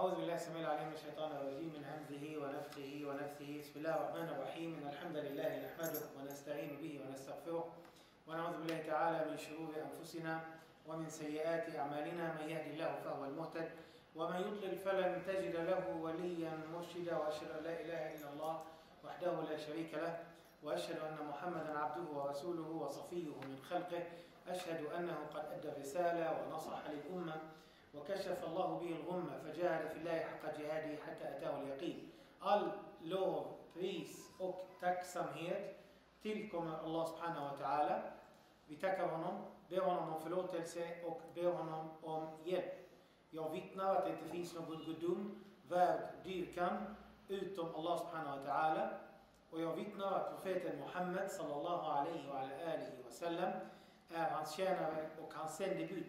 أعوذ بالله السميع العليم من الشيطان الرجيم من همزه ونفخه ونفثه. بسم الله الرحمن الرحيم. إن الحمد لله نحمده ونستعين به ونستغفره ونعوذ بالله تعالى من شرور أنفسنا ومن سيئات أعمالنا. من يهد الله فهو المهتد ومن يضلل فلن تجد له وليا مرشدا. وأشهد أن لا إله إلا الله وحده لا شريك له وأشهد أن محمدا عبده ورسوله وصفيه من خلقه. أشهد أنه قد أدى الرسالة ونصح للأمة. وكشف الله به الغمة فجاهد في الله حق جهاده حتى أتاه اليقين All lov, pris och tacksamhet tillkommer Allah subhanahu wa ta'ala. Vi tackar honom, ber honom om förlåtelse och ber honom om hjälp. Jag vittnar att det inte finns någon gudom värd dyrkan utom Allah subhanahu wa ta'ala. Och jag vittnar att profeten Muhammed sallallahu alaihi wa alihi wa sallam är hans tjänare och hans sändebud.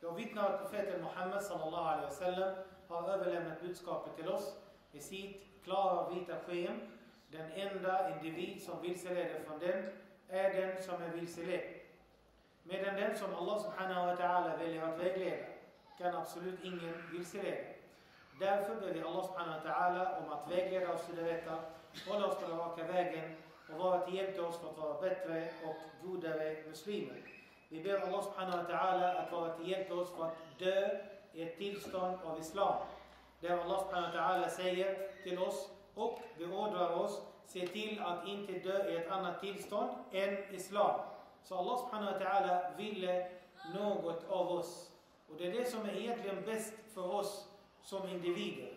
jag vittnar att profeten Muhammed sallallahu alaihi wasallam har överlämnat budskapet till oss i sitt klara vita sken. Den enda individ som vilseleder från den är den som är vilseledd. Medan den som Allah subhanahu wa ta'ala väljer att vägleda kan absolut ingen vilseleda. Därför ber vi Allah subhanahu wa ta'ala om att vägleda oss till det rätta, hålla oss på den raka vägen och vara till hjälp till oss för att vara bättre och godare muslimer. Vi ber Allah subhanahu wa ta'ala att vara till hjälp oss för att dö i ett tillstånd av Islam. Där Allah subhanahu wa ta'ala säger till oss och beordrar oss se till att inte dö i ett annat tillstånd än Islam. Så Allah subhanahu wa ta'ala ville något av oss. Och det är det som är egentligen bäst för oss som individer.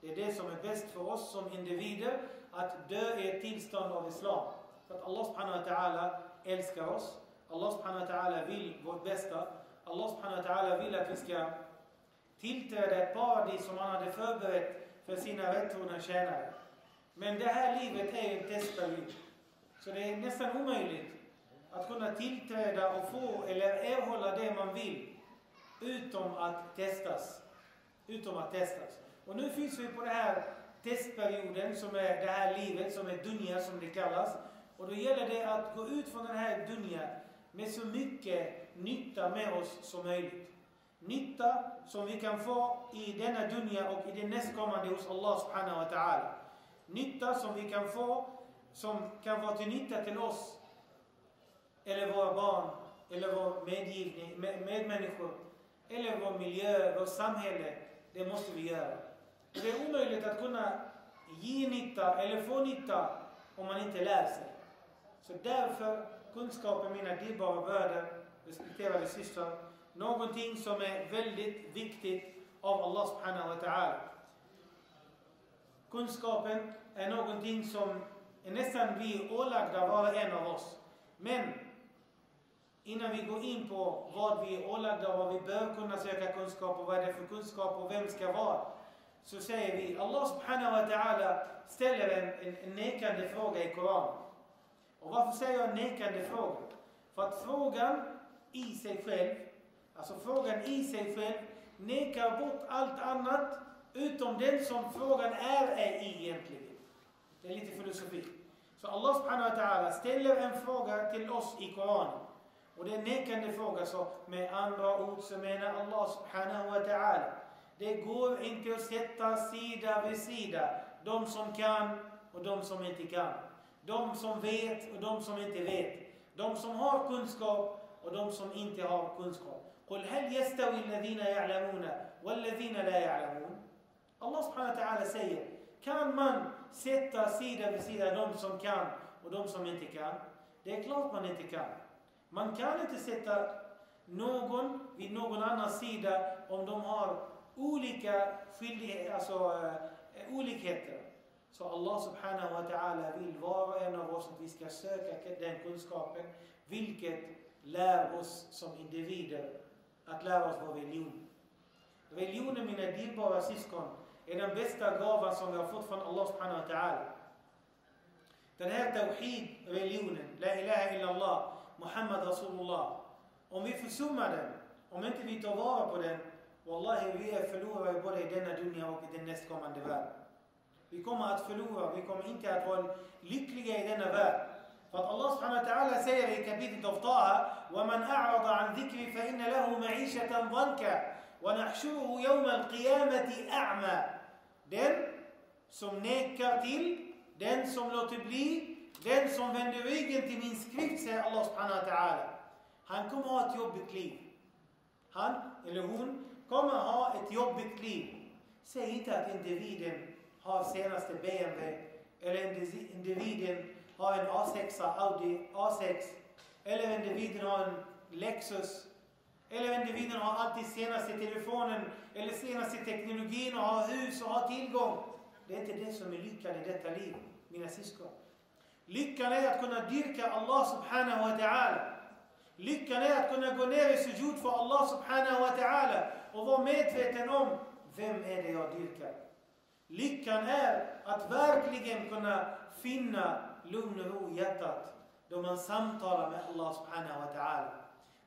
Det är det som är bäst för oss som individer, att dö i ett tillstånd av Islam. För att Allah subhanahu wa ta'ala älskar oss. Allah subhanahu wa ta'ala vill vårt bästa. Allah subhanahu wa ta'ala vill att vi ska tillträda ett paradis som han hade förberett för sina rättrogna tjänare. Men det här livet är en testperiod. Så det är nästan omöjligt att kunna tillträda och få eller erhålla det man vill utom att testas. Utom att testas. Och nu finns vi på den här testperioden som är det här livet som är dunja som det kallas. Och då gäller det att gå ut från den här dunja med så mycket nytta med oss som möjligt. Nytta som vi kan få i denna dunja och i det nästkommande hos Allah subhanahu wa ta'ala. Nytta som vi kan få som kan vara till nytta till oss eller våra barn eller vår medgivning, med, medmänniskor eller vår miljö, vårt samhälle. Det måste vi göra. Det är omöjligt att kunna ge nytta eller få nytta om man inte lär sig. Så därför kunskapen, mina dyrbara bröder, respekterade systrar, någonting som är väldigt viktigt av Allah subhanahu wa ta'ala. Kunskapen är någonting som är nästan vi ålagda var och en av oss. Men innan vi går in på vad vi är ålagda och vad vi bör kunna söka kunskap och vad det är för kunskap och vem ska vara. Så säger vi, Allah subhanahu wa ta'ala ställer en, en, en nekande fråga i Koranen. Och varför säger jag nekande fråga? För att frågan i sig själv, alltså frågan i sig själv, nekar bort allt annat utom den som frågan är, är i egentligen. Det är lite filosofi. Så Allah subhanahu wa ta'ala ställer en fråga till oss i Koranen. Och det är en nekande fråga, så med andra ord så menar Allah subhanahu wa ta'ala det går inte att sätta sida vid sida de som kan och de som inte kan. De som vet och de som inte vet. De som har kunskap och de som inte har kunskap. قل هل يستوي الذين يعلمون والذين لا يعلمون Allah subhanahu wa ta'ala säger kan man sätta sida vid sida de som kan och de som inte kan? Det är klart man inte kan. Man kan inte sätta någon vid någon annan sida om de har olika skyldigheter, alltså uh, olikheter. Så Allah subhanahu wa ta'ala vill var och en av oss att vi ska söka den kunskapen, vilket lär oss som individer att lära oss vår religion. Religionen, mina dyrbara syskon, är den bästa gåvan som vi har fått från Allah subhanahu wa ta'ala. Den här Tawhid-religionen, La ilaha illallah, Muhammad Rasulullah. Om vi försummar den, om inte vi tar vara på den, Wallahi, vi är förlorare både i denna dunja och i den nästkommande världen. Vi kommer att förlora, vi kommer inte att vara lyckliga i denna värld. För att Allah subhanahu wa ta'ala säger i kapitlet av Taha وَمَنْ أَعْرَضَ عَنْ ذِكْرِ فَإِنَّ لَهُ مَعِيشَةً ضَنْكَ وَنَحْشُرُهُ يَوْمَ الْقِيَامَةِ أَعْمَى Den som nekar till, den som låter bli, den som vänder ryggen till min skrift, säger Allah subhanahu wa ta'ala. Han kommer ha ett jobbigt liv. Han eller hon kommer ha ett jobbigt liv. Säg inte att individen har senaste BMW eller individen har en A6, Audi A6 eller individen har en Lexus eller individen har alltid senaste telefonen eller senaste teknologin och har hus och har tillgång. Det är inte det som är lyckan i detta liv, mina syskon. Lyckan är att kunna dyrka Allah subhanahu wa ta'ala. Lyckan är att kunna gå ner i sujud för Allah subhanahu wa ta'ala och vara medveten om vem är det jag dyrkar. Lyckan är att verkligen kunna finna lugn och ro i hjärtat då man samtalar med Allah subhanahu wa ta'ala.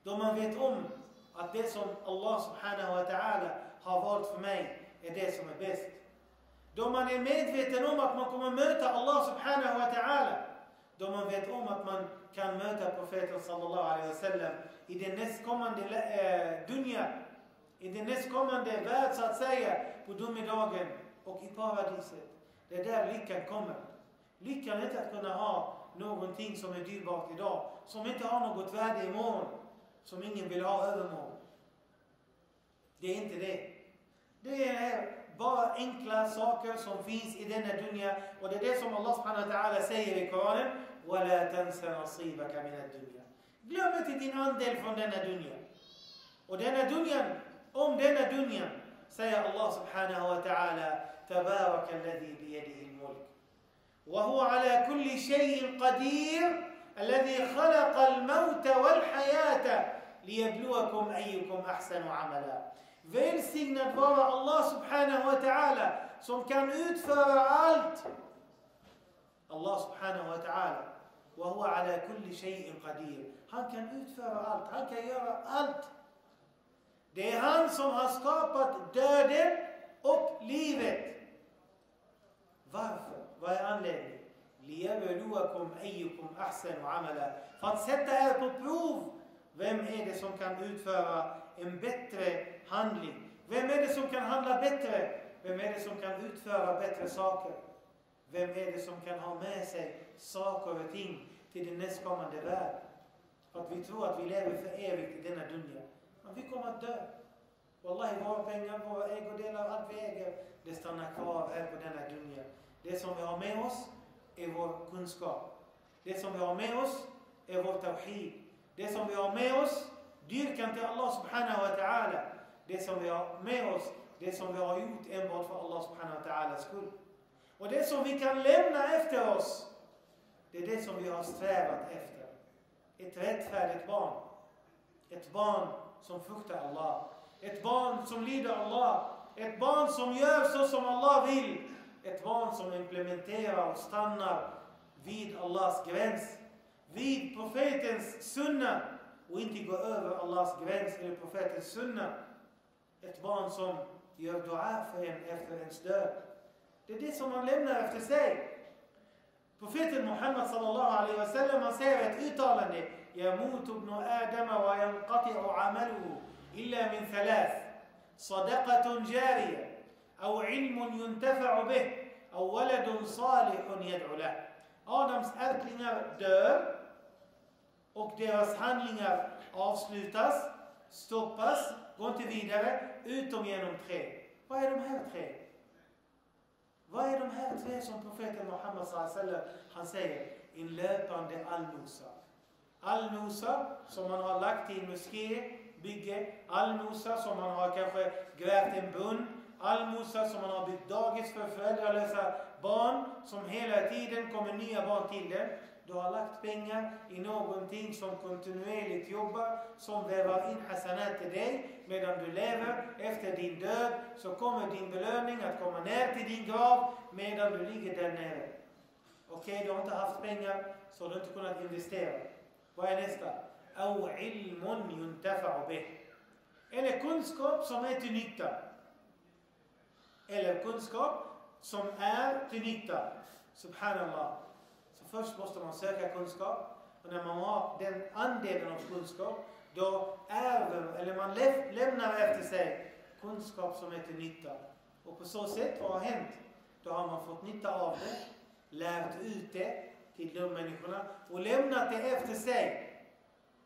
Då man vet om att det som Allah subhanahu wa ta'ala har valt för mig är det som är bäst. Då man är medveten om att man kommer möta Allah subhanahu wa ta'ala. Då man vet om att man kan möta profeten sallallahu alaihi wasallam i den nästkommande eh, äh, dunja, i den nästkommande värld så att säga, på domedagen och i paradiset. Det är där lyckan kommer. Lyckan är inte att kunna ha någonting som är dyrbart idag, som inte har något värde imorgon, som ingen vill ha övermorgon. Det är inte det. Det är bara enkla saker som finns i denna dunja och det är det som Allah subhanahu wa ta'ala säger i Koranen. وَلَا تَنْسَ نَصِيبَكَ مِنَ الدُّنْيا Glöm inte din andel från denna dunja. Och denna dunjan, om denna dunjan, säger Allah subhanahu wa ta'ala تبارك الذي بيده الملك وهو على كل شيء قدير الذي خلق الموت والحياة ليبلوكم أيكم أحسن عملا Välsignad vara Allah subhanahu wa ta'ala som kan utföra allt. Allah subhanahu wa ta'ala. وهو على كل شيء قدير. Han kan utföra allt. Han kan göra allt. Det är han som har skapat döden och livet. Varför? Vad är anledningen? لِيَبْلُوَكُمْ أَيُّكُمْ أَحْسَنُ عَمَلًا För att sätta er på prov. Vem är det som kan utföra en bättre handling? Vem är det som kan handla bättre? Vem är det som kan utföra bättre saker? Vem är det som kan ha med sig saker och ting till den nästkommande värld? För att vi tror att vi lever för evigt i denna dunja. Men vi kommer att dö. Wallahi, våra pengar, våra ägodelar, allt vi äger, det stannar kvar här på denna dunja. Det som vi har med oss är vår kunskap. Det som vi har med oss är vår tawhid. Det som vi har med oss, dyrkan till Allah subhanahu wa ta'ala. Det som vi har med oss, det som vi har gjort enbart för Allah subhanahu wa ta'alas skull. Och det som vi kan lämna efter oss, det är det som vi har strävat efter. Ett rättfärdigt barn. Ett barn som fruktar Allah. Ett barn som lyder Allah. Ett barn som gör så som Allah vill Ett barn som implementerar och stannar vid Allahs gräns. Vid profetens sunna och inte går över Allahs gräns eller profetens sunna. Ett barn som gör dua för en efter ens död. Det är det som man lämnar efter sig. Profeten Muhammad sallallahu alaihi wasallam han säger ett uttalande. يموت ابن آدم وينقطع عمله إلا من ثلاث صدقة جارية أو علم ينتفع به أو ولد صالح يدعو له Adams ärtlingar dör och deras handlingar avslutas, stoppas, går inte vidare, utom genom tre. Vad är de här tre? Vad är de här tre som profeten Muhammed sallam han säger? En löpande allmosa. Allmosa som man har lagt i en moské, bygge. Allmosa som man har kanske grävt en brunn. Allmosa som man har byggt dagis för föräldralösa barn som hela tiden kommer nya barn till den. Du har lagt pengar i någonting som kontinuerligt jobbar, som vävar in hasanat till dig medan du lever. Efter din död så kommer din belöning att komma ner till din grav medan du ligger där nere. Okej, okay, du har inte haft pengar så du har inte kunnat investera. Vad är nästa? أو علم ينتفع به. Eller kunskap som är till nytta. Eller kunskap som är till nytta. Subhanallah. Så först måste man söka kunskap. Och när man har den andelen av kunskap, då ärver, eller man lämnar efter sig kunskap som är till nytta. Och på så sätt, vad har hänt? Då har man fått nytta av det, lärt ut det till de människorna och lämnat det efter sig.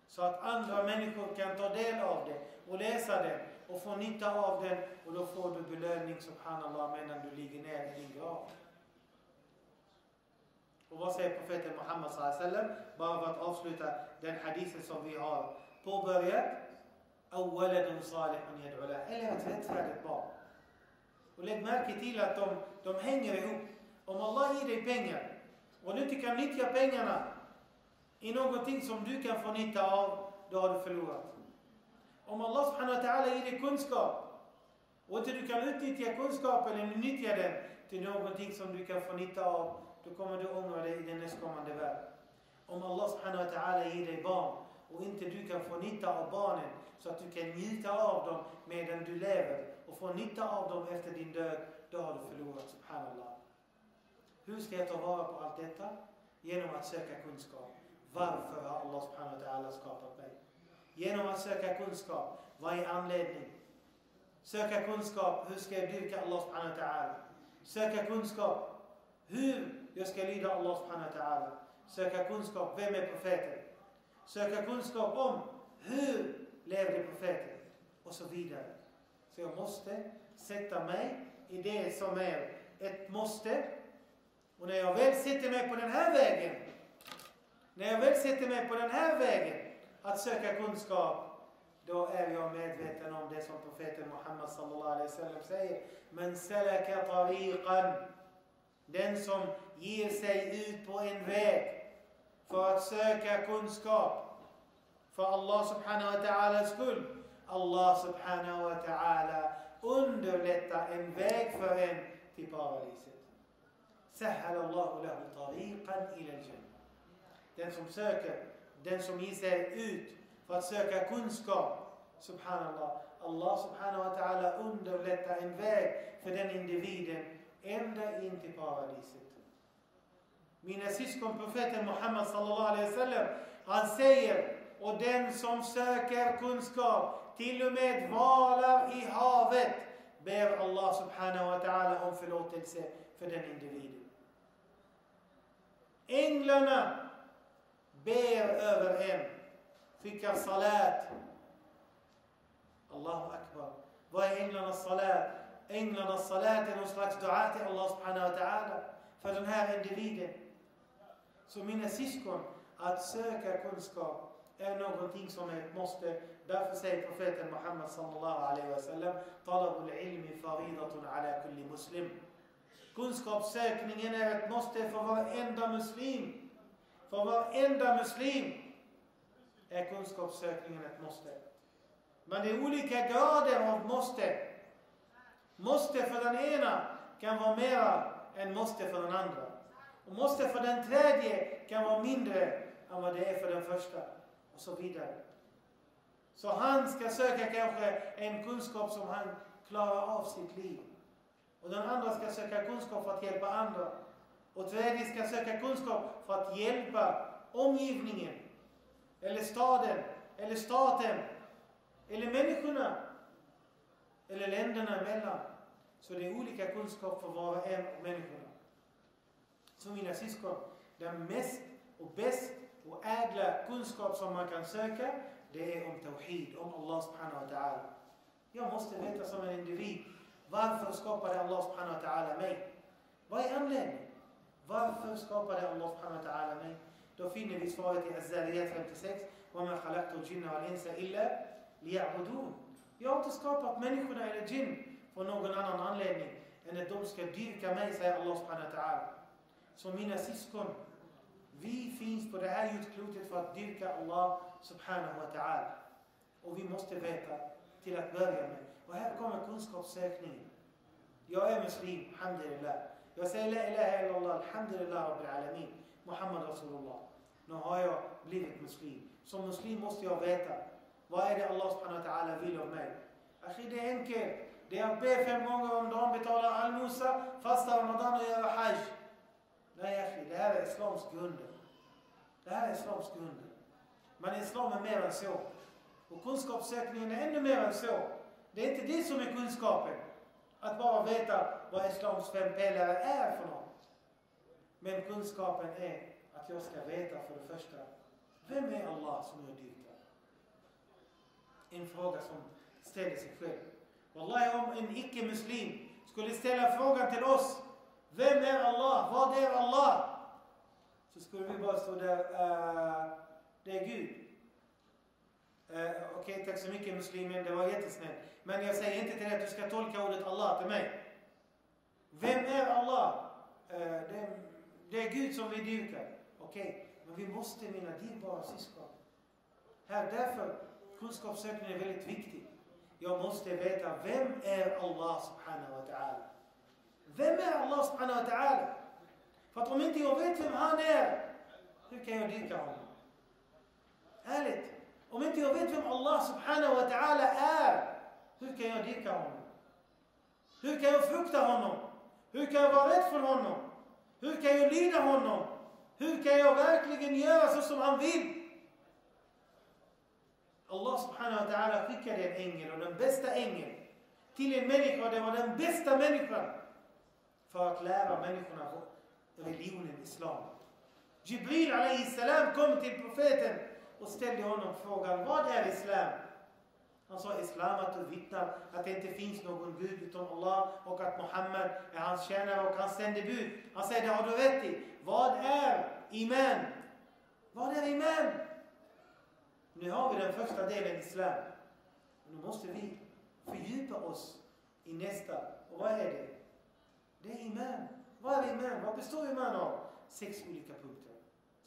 Så att andra människor kan ta del av det och läsa det och får nytta av den och då får du belöning, subhanallah, medan du ligger ner i din grav. Och vad säger profeten Muhammed sallam? Bara för att avsluta den hadisen som vi har påbörjat. Awaladun salihun yad'ula. Eller ett rättfärdigt barn. Och lägg märke till att de, de hänger ihop. Om Allah ger dig pengar och du inte kan nyttja pengarna i någonting som du kan få nytta av, då har du förlorat. Om Allah subhanahu wa ta'ala ger dig kunskap och inte du kan utnyttja kunskapen eller nyttja den till någonting som du kan få nytta av, då kommer du ångra dig i den nästkommande värld. Om Allah subhanahu wa ta'ala ger dig barn och inte du kan få nytta av barnen så att du kan njuta av dem medan du lever och få nytta av dem efter din död, då har du förlorat subhanallah. Hur ska jag ta vara på allt detta? Genom att söka kunskap. Varför har Allah subhanahu wa ta'ala skapat mig? Genom att söka kunskap. Vad är anledningen? Söka kunskap. Hur ska jag dyrka Allah subhanahu wa ta'ala? Söka kunskap. Hur jag ska lyda Allah subhanahu wa ta'ala. Söka kunskap. Vem är profeten? Söka kunskap om hur levde profeten? Och så vidare. Så jag måste sätta mig i det som är ett måste. Och när jag väl sätter mig på den här vägen, när jag väl sätter mig på den här vägen, att söka kunskap, då är jag medveten om det som profeten Muhammed sallallahu alaihi wasallam säger. Men salaka tariqan, den som ger sig ut på en väg för att söka kunskap för Allah subhanahu wa ta'alas skull. Allah subhanahu wa ta'ala underlättar en väg för en till paradiset. Sahal Allahu lahu tariqan ila al-jannah. Den som söker den som ger sig ut för att söka kunskap, subhanallah, Allah subhanahu wa ta'ala underlättar en väg för den individen ända in till paradiset. Mina syskon, profeten Muhammad sallallahu alaihi wasallam, han säger, och den som söker kunskap, till och med valar i havet, ber Allah subhanahu wa ta'ala om förlåtelse för den individen. Änglarna ber över en, skickar salat. Allahu akbar. Vad är änglarnas salat? Änglarnas salat är någon slags dua till Allah subhanahu wa ta'ala för den här individen. Så mina syskon, att söka kunskap är någonting som är ett måste. Därför säger profeten Muhammad sallallahu alaihi wasallam Talabul ilmi faridatun ala kulli muslim. Kunskapssökningen är ett måste för varenda muslim. För varenda muslim är kunskapssökningen ett måste. Men det är olika grader av måste. Måste för den ena kan vara mera än måste för den andra. Och måste för den tredje kan vara mindre än vad det är för den första. Och så vidare. Så han ska söka kanske en kunskap som han klarar av sitt liv. Och den andra ska söka kunskap för att hjälpa andra. Och tredje ska söka kunskap för att hjälpa omgivningen. Eller staden. Eller staten. Eller människorna. Eller länderna emellan. Så det är olika kunskap för var och en av människorna. Så mina syskon, den mest och bäst och ädla kunskap som man kan söka, det är om Tawhid, om Allah subhanahu wa ta'ala. Jag måste veta som en individ, varför skapade Allah subhanahu wa ta'ala mig? Vad är anledningen? Varför skapade Allah subhanahu wa ta'ala mig? Då finner vi svaret i Az-Zariyat 56. وَمَا خَلَقْتُ الْجِنَّ وَالْإِنسَ إِلَّا لِيَعْبُدُونَ Jag har inte skapat människorna eller jinn för någon annan anledning än att de ska dyrka mig, säger Allah subhanahu wa ta'ala. Så mina syskon, vi finns på det här jordklotet för att dyrka Allah subhanahu wa ta'ala. Och vi måste veta till att börja med. Och här kommer kunskapssökningen. Jag är muslim, alhamdulillah. Jag säger la ilaha illallah, alhamdulillah rabbil alamin. Muhammad Rasulullah. Nu har jag blivit muslim. Som muslim måste jag veta. Vad är det Allah subhanahu wa ta'ala vill av mig? Ashi, det är enkelt. Det är att be fem gånger om dagen, betala allmosa, fasta ramadan och göra hajj. Nej ashi, det här är islams grunder. Det här är islams grunder. Men islam är mer än så. Och kunskapssökningen är ännu mer än så. Det är inte det som är kunskapen. Att bara veta vad islams fem pelare är för något. Men kunskapen är att jag ska veta för det första, vem är Allah som jag dyrkar? En fråga som ställer sig själv. Wallahi om en icke-muslim skulle ställa frågan till oss, vem är Allah? Vad är Allah? Så skulle vi bara stå där, uh, det är Gud. Eh, Okej, okay, tack så mycket muslimen, det var jättesnällt. Men jag säger inte till dig att du ska tolka ordet Allah till mig. Vem är Allah? Eh, det, det, är Gud som vi dyrkar. Okej, okay. men vi måste, mina dyrbara syskon. Här, därför, kunskapssökningen är väldigt viktig. Jag måste veta, vem är Allah subhanahu wa ta'ala? Vem är Allah subhanahu wa ta'ala? För att om inte jag vet vem han är, hur kan jag dyrka honom? Ärligt. Om inte jag vet vem Allah subhanahu wa ta'ala är, hur kan jag dyrka honom? Hur kan jag frukta honom? Hur kan jag vara rädd för honom? Hur kan jag lyda honom? Hur kan jag verkligen göra så som han vill? Allah subhanahu wa ta'ala skickade en ängel och den bästa ängeln till en människa, det var den bästa människan för att lära människorna religionen islam. Jibril salam kom till profeten och ställde honom frågan, vad är islam? Han sa islam att du vittnar att det inte finns någon Gud utom Allah och att Muhammed är hans tjänare och hans sändebud. Han säger, det har du rätt i. Vad är iman? Vad är iman? Nu har vi den första delen islam. Nu måste vi fördjupa oss i nästa. Och vad är det? Det är iman. Vad är iman? Vad består iman av? Sex olika punkter.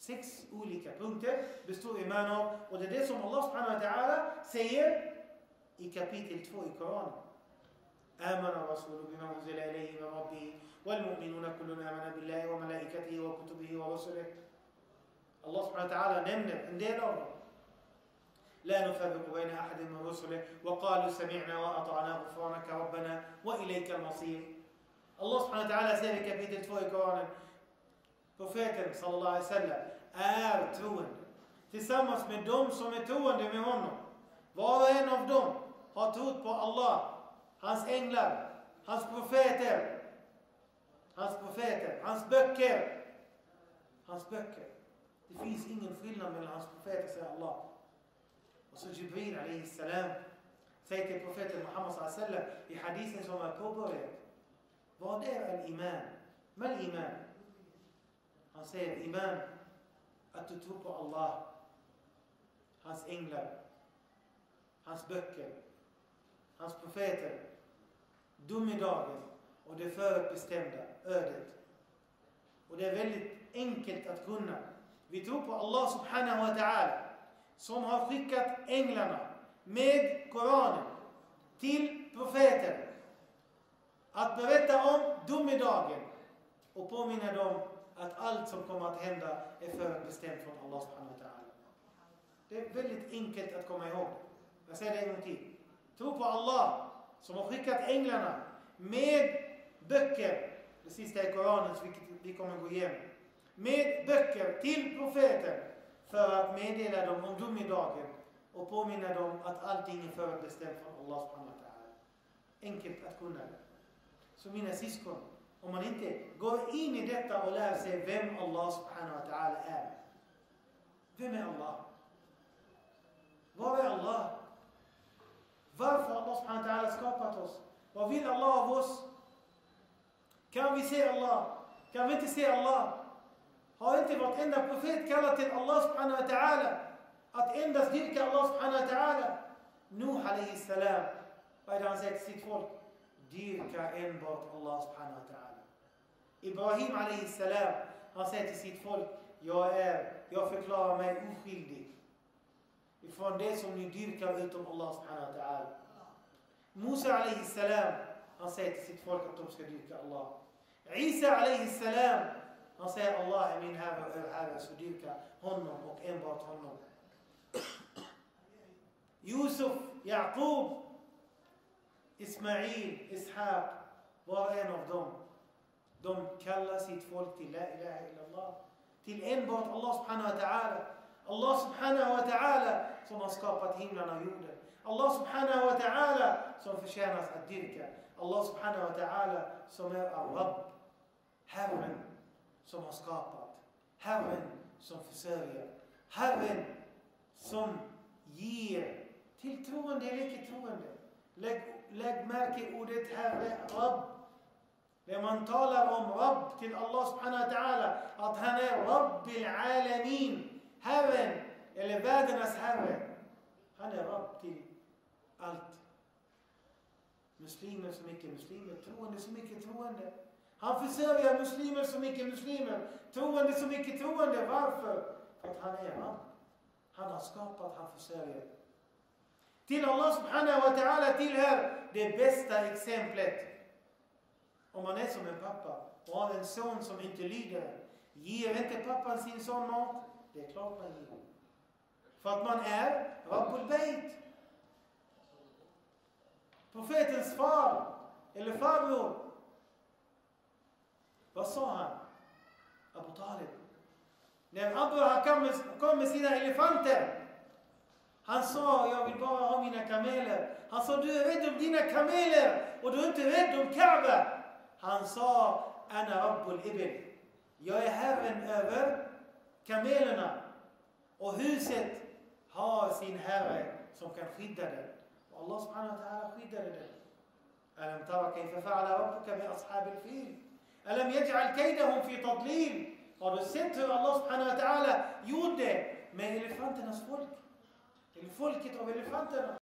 Sex olika punkter består iman av. Och det är det som Allah subhanahu wa ta'ala säger i kapitel 2 i Koranen. آمن الرسول بما أنزل إليه من ربه والمؤمنون كلهم آمن بالله وملائكته وكتبه ورسله الله سبحانه وتعالى nämner en del av dem. لا نفرق بين أحد من رسله وقالوا سمعنا وأطعنا غفرانك ربنا وإليك المصير subhanahu wa ta'ala säger i kapitel 2 i Koranen profeten sallallahu alaihi wasallam är troende tillsammans med dem som är troende med honom. Var och en av dem har trott på Allah, hans änglar, hans profeter, hans profeter, hans böcker. Hans böcker. Det finns ingen skillnad mellan hans profeter, säger Allah. Och så Jibril alaihi salam säger till profeten Muhammad sallallahu alaihi wasallam i hadisen som är påbörjad. Vad är en iman? Mal iman? Han säger iman, att du tror på Allah, hans änglar, hans böcker, hans profeter, domedagen och det förutbestämda ödet. Och det är väldigt enkelt att kunna. Vi tror på Allah subhanahu wa ta'ala som har skickat änglarna med Koranen till profeten att berätta om domedagen och påminna dem att allt som kommer att hända är förutbestämt från Allah subhanahu wa ta'ala. Det är väldigt enkelt att komma ihåg. Jag säger det en gång till. Tro på Allah som har skickat änglarna med böcker, det sista är Koranen vilket vi kommer att gå igenom, med böcker till profeten för att meddela dem om domedagen och påminna dem att allting är förutbestämt från Allah subhanahu wa ta'ala. Enkelt att kunna det. Så mina syskon, om man inte går in i detta och lär sig vem Allah subhanahu wa ta'ala är. Vem är Allah? Var är Allah? Varför har Allah subhanahu wa ta'ala skapat oss? Vad vill Allah av oss? Kan vi se Allah? Kan vi inte se Allah? Har inte vartenda profet kallat till Allah subhanahu wa ta'ala att endast dyrka Allah subhanahu wa ta'ala? Nuh alayhi salam, vad är det han säger till sitt folk? Dyrka enbart Allah subhanahu wa ta'ala. Ibrahim salam, han säger till sitt folk, jag är, jag förklarar mig oskyldig ifrån det som ni dyrkar utom Allah subhanahu wa ta'ala. Musa salam, han säger till sitt folk att de ska dyrka Allah. Isa salam, han säger Allah är min herre och er herre, så dyrka honom och enbart honom. Yusuf, Yaqub, Ismail, Ishaq, var en av dem. De kallar sitt folk till La ilaha illallah. Till enbart Allah subhanahu wa ta'ala. Allah subhanahu wa ta'ala som har skapat himlen och jorden. Allah subhanahu wa ta'ala som förtjänar att dyrka. Allah subhanahu wa ta'ala som är Rabb. Herren som har skapat. Herren som försörjer. Herren som ger till troende eller icke troende. Lägg, lägg märke ordet Herre, Rabb. När man talar om Rabb till Allah subhanahu wa ta'ala, att han är Rabbil alamin, Herren, eller världarnas Herre. Han är Rabb till allt. Muslimer så mycket muslimer, troende så mycket troende. Han försörjer muslimer så mycket muslimer, troende så mycket troende. Varför? För att han är Rabb. Han har skapat, han försörjer. Till Allah subhanahu wa ta'ala tillhör det bästa exemplet. Om man är som en pappa och har en son som inte lyder. Ger inte pappan sin son mat? Det är klart man ger. För att man är Rabbul Beit. Profetens far, eller farbror. Vad sa han? Abu Talib. När Abu kom med, kom med sina elefanter. Han sa, jag vill bara ha mina kameler. Han sa, du är rädd om dina kameler och du är inte rädd om Kaaba. Han sa, Anna Rabbul Ibil. Jag är herren över kamelerna. Och huset har sin herre som kan skydda det. Och Allah subhanahu wa ta'ala skyddade det. ألم ترى كيف فعل ربك بأصحاب الفيل ألم يجعل كيدهم في تضليل Har du sett hur Allah subhanahu wa ta'ala gjorde med elefanternas folk? Eller folket av elefanterna.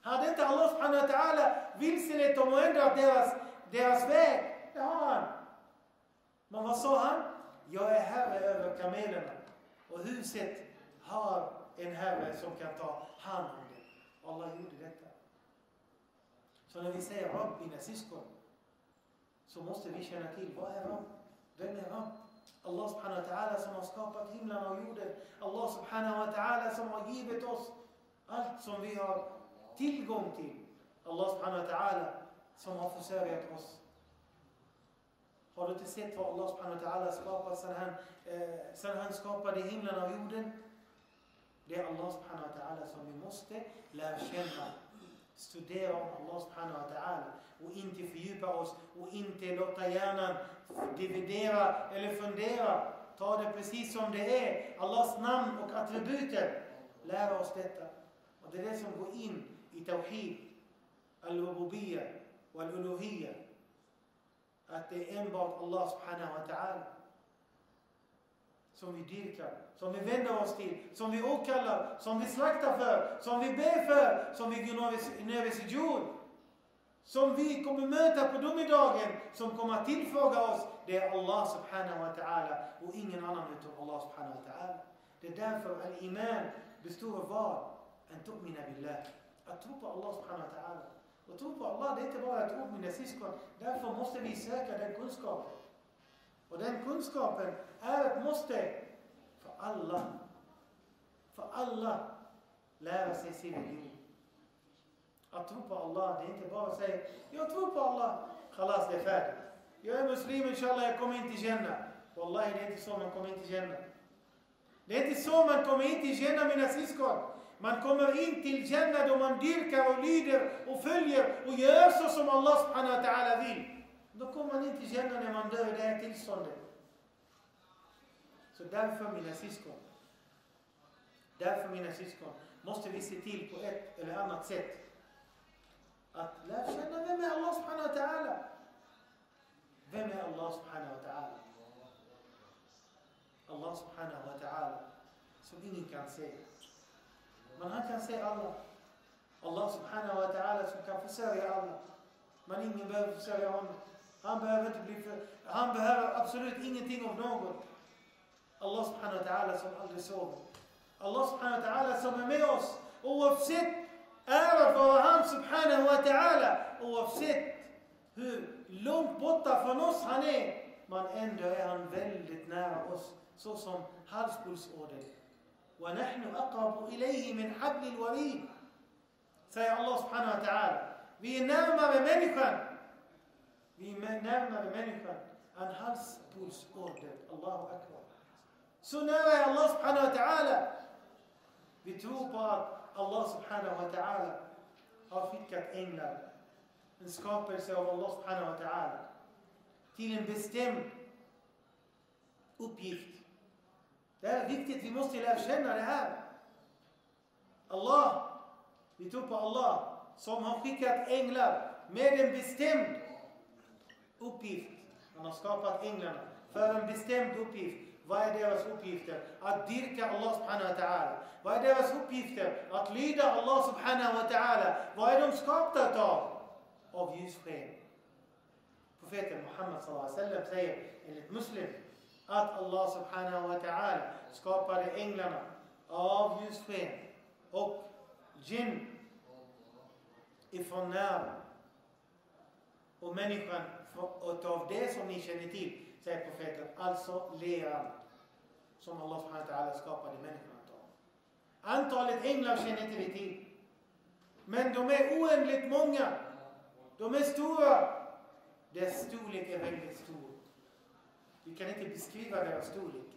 Hade inte Allah subhanahu wa ta'ala vilselett dem och ändrat deras, deras väg? Det har han. Men vad sa han? Jag är herre över kamelerna. Och huset har en herre som kan ta hand om det. Allah gjorde detta. Så när vi säger Rabb, mina syskon, så måste vi känna till vad är Rabb? Vem är Rabb? Allah subhanahu wa ta'ala som har skapat himlen och jorden. Allah subhanahu wa ta'ala som har givit oss allt som vi har tillgång till. Allah subhanahu wa ta'ala som har försörjt oss. Har du inte sett vad Allah subhanahu wa ta'ala skapat sedan han, eh, sedan han skapade himlen och jorden? Det är Allah subhanahu wa ta'ala som vi måste lära känna. Studera om Allah subhanahu wa ta'ala och inte fördjupa oss och inte låta hjärnan dividera eller fundera. Ta det precis som det är. Allahs namn och attributer. Lära oss detta. Och det är det som går in i Tawhid, Al-Rububiyya och Al-Uluhiyya. Att det är enbart Allah subhanahu wa ta'ala som vi dyrkar, som vi vänder oss till, som vi åkallar, som vi slaktar för, som vi ber för, som vi går ner i sujud. Som vi kommer möta på domedagen, som kommer att tillfråga oss, det är Allah subhanahu wa ta'ala och ingen annan utom Allah subhanahu wa ta'ala. Det är därför al-iman består av vad? En tu'mina billah. Att tro på Allah subhanahu wa ta'ala. Och tro på Allah, det är inte bara ett ord mina syskon. Därför måste vi söka den kunskapen. Och den kunskapen är ett måste för alla. För alla lära sig sin religion. Att tro på Allah, det är inte bara att säga jag tror på Allah, Kalas, det är färdigt. Jag är muslim inshallah, jag kommer inte känna. Wallahi, det är inte så man kommer inte känna. Det är inte så man kommer inte känna mina syskon. Man kommer in till Jannah då man dyrkar och lyder och följer och gör så som Allah subhanahu wa ta'ala vill. Då kommer man inte känna när man dör i det här tillståndet. Så därför mina syskon, därför mina syskon, måste vi se till på ett eller annat sätt att lära känna vem är Allah subhanahu wa ta'ala. Vem är Allah subhanahu wa ta'ala? Allah subhanahu wa ta'ala som ingen kan se. Men han kan se alla. Allah subhanahu wa ta'ala som kan försörja alla. Men ingen behöver försörja honom. Han behöver, inte bli för, han behöver absolut ingenting av någon. Allah subhanahu wa ta'ala som aldrig sover. Allah subhanahu wa ta'ala som är med oss oavsett Ära för han subhanahu wa ta'ala oavsett hur långt borta från oss han är. Men ändå är han väldigt nära oss såsom halspulsådern. ونحن أقرب إليه من حبل الوريد säger Allah subhanahu wa ta'ala. Vi är närmare människan. Vi är närmare människan än halspulsådern. Allahu akbar. Så nära är Allah subhanahu wa ta'ala. Vi tror på att Allah subhanahu wa ta'ala har skickat änglar. En skapelse av Allah subhanahu wa ta'ala. Till en bestämd uppgift. Det här är viktigt, vi måste lära känna det här. Allah, vi tror på Allah som har skickat änglar med en bestämd uppgift. Han har skapat änglarna för en bestämd uppgift. Vad är deras uppgifter? Att dyrka Allah subhanahu wa ta'ala. Vad är deras uppgifter? Att lyda Allah subhanahu wa ta'ala. Vad är de skapta av? Av ljussken. Profeten Muhammad sallallahu alaihi wasallam säger enligt Muslim att Allah subhanahu wa ta'ala skapade änglarna av ljussken och jinn ifrån när och människan av det som ni känner till, säger profeten, alltså leran som Allah subhanahu wa ta'ala skapade människan av. Antalet änglar känner inte vi till. Men de är oändligt många. De är stora. Deras storlek är väldigt stor. Vi kan inte beskriva deras storlek.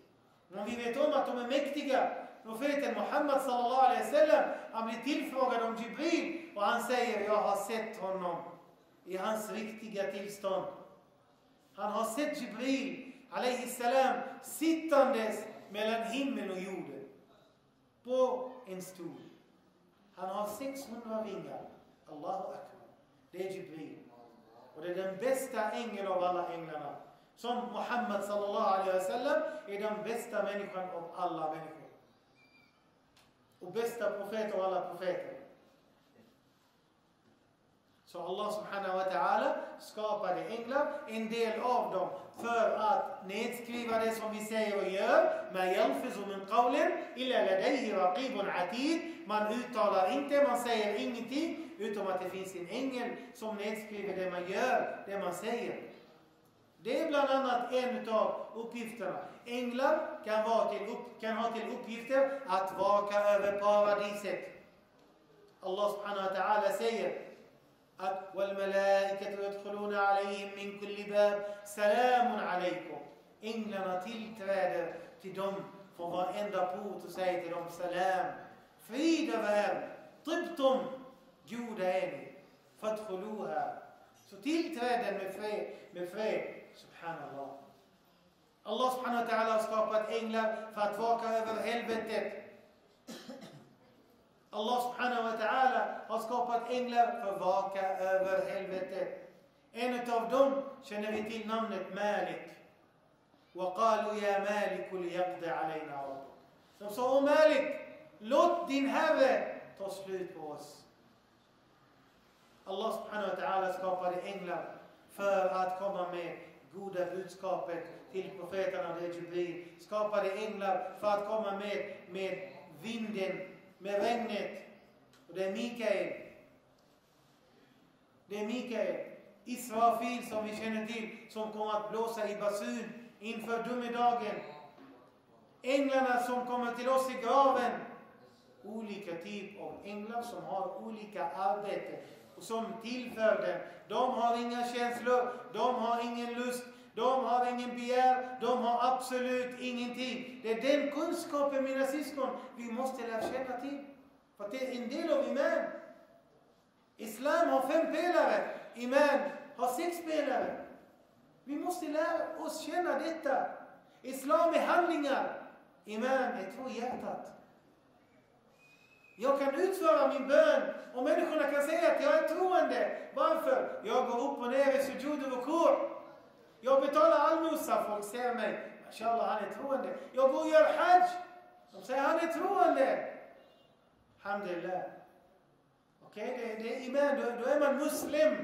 Men vi vet om att de är mäktiga. Profeten Muhammad sallallahu alaihi wasallam, han blir tillfrågad om Jibril och han säger jag har sett honom i hans riktiga tillstånd. Han har sett Jibril alaihi salam sittandes mellan himmel och jorden på en stol. Han har 600 vingar. Allahu akbar. Det är Jibril. Och det är den bästa ängeln av alla änglarna. Som Muhammed, sallallahu alaihi wasallam är den bästa människan av alla människor. Och bästa profet av alla profeter. Så Allah subhanahu wa ta'ala skapade änglar, en del av dem för att nedskriva det som vi säger och gör. Yalfizu min qawlin illa ladayhi raqibun atid. Man uttalar inte, man säger ingenting, utom att det finns en ängel som nedskriver det man gör, det man säger. Det är bland annat en av uppgifterna. Änglar kan, vara till upp, kan ha till uppgifter att vaka över paradiset. Allah subhanahu wa ta'ala säger att والملائكة يدخلون عليهم من كل باب سلام عليكم Änglarna tillträder till dem från varenda port och säger till dem salam. Frid över er. Tibtum. Goda är ni. Fadkhuluha. Så tillträder med fred, med fred. Subhanallah. Allah subhanahu wa ta'ala har skapat änglar för att vaka över helvetet. Allah subhanahu wa ta'ala har skapat änglar för att vaka över helvetet. En av dem känner vi till namnet Malik. وقالوا يا مالك ليقضي علينا ربك. De sa, Åh Malik, låt din herre ta slut på oss. Allah subhanahu wa ta'ala skapade änglar för att komma med goda budskapet till profeterna, det är Jibril. Skapade änglar för att komma med, med vinden med regnet. Och det är Mikael. Det är Mikael. Israfil som vi känner till, som kommer att blåsa i basun inför domedagen. Änglarna som kommer till oss i graven. Olika typ av änglar som har olika arbete och som tillför dem. De har inga känslor, de har ingen lust, de har ingen begär, de har absolut ingenting. Det är den kunskapen, mina syskon, vi måste lära känna till. För det är en del av Iman. Islam har fem pelare, Iman har sex pelare. Vi måste lära oss känna detta. Islam är handlingar, Iman är två hjärtat. Jag kan utföra min bön och människorna kan säga att jag är troende. Varför? Jag går upp och ner i sujud och rukur. Jag betalar allmosa, folk ser mig. Mashallah, han är troende. Jag går och gör hajj. De säger han är troende. Alhamdulillah. Okej, okay, det, det är iman, då, då är man muslim.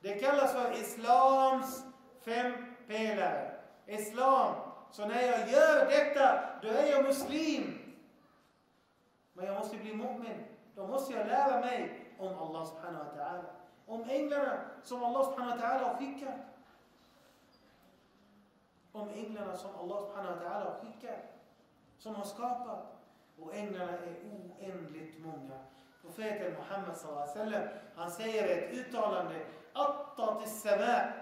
Det kallas för islams fem pelare. Islam. Så när jag gör detta, då är jag muslim. Men jag måste bli mu'min. Då måste jag lära mig om Allah subhanahu wa ta'ala. Om änglarna som Allah subhanahu wa ta'ala har skickat om änglarna som Allah subhanahu wa ta'ala har skickat, som har skapat. Och änglarna är oändligt många. Profeten Muhammed sallallahu alaihi wasallam, han säger ett uttalande, attat sama.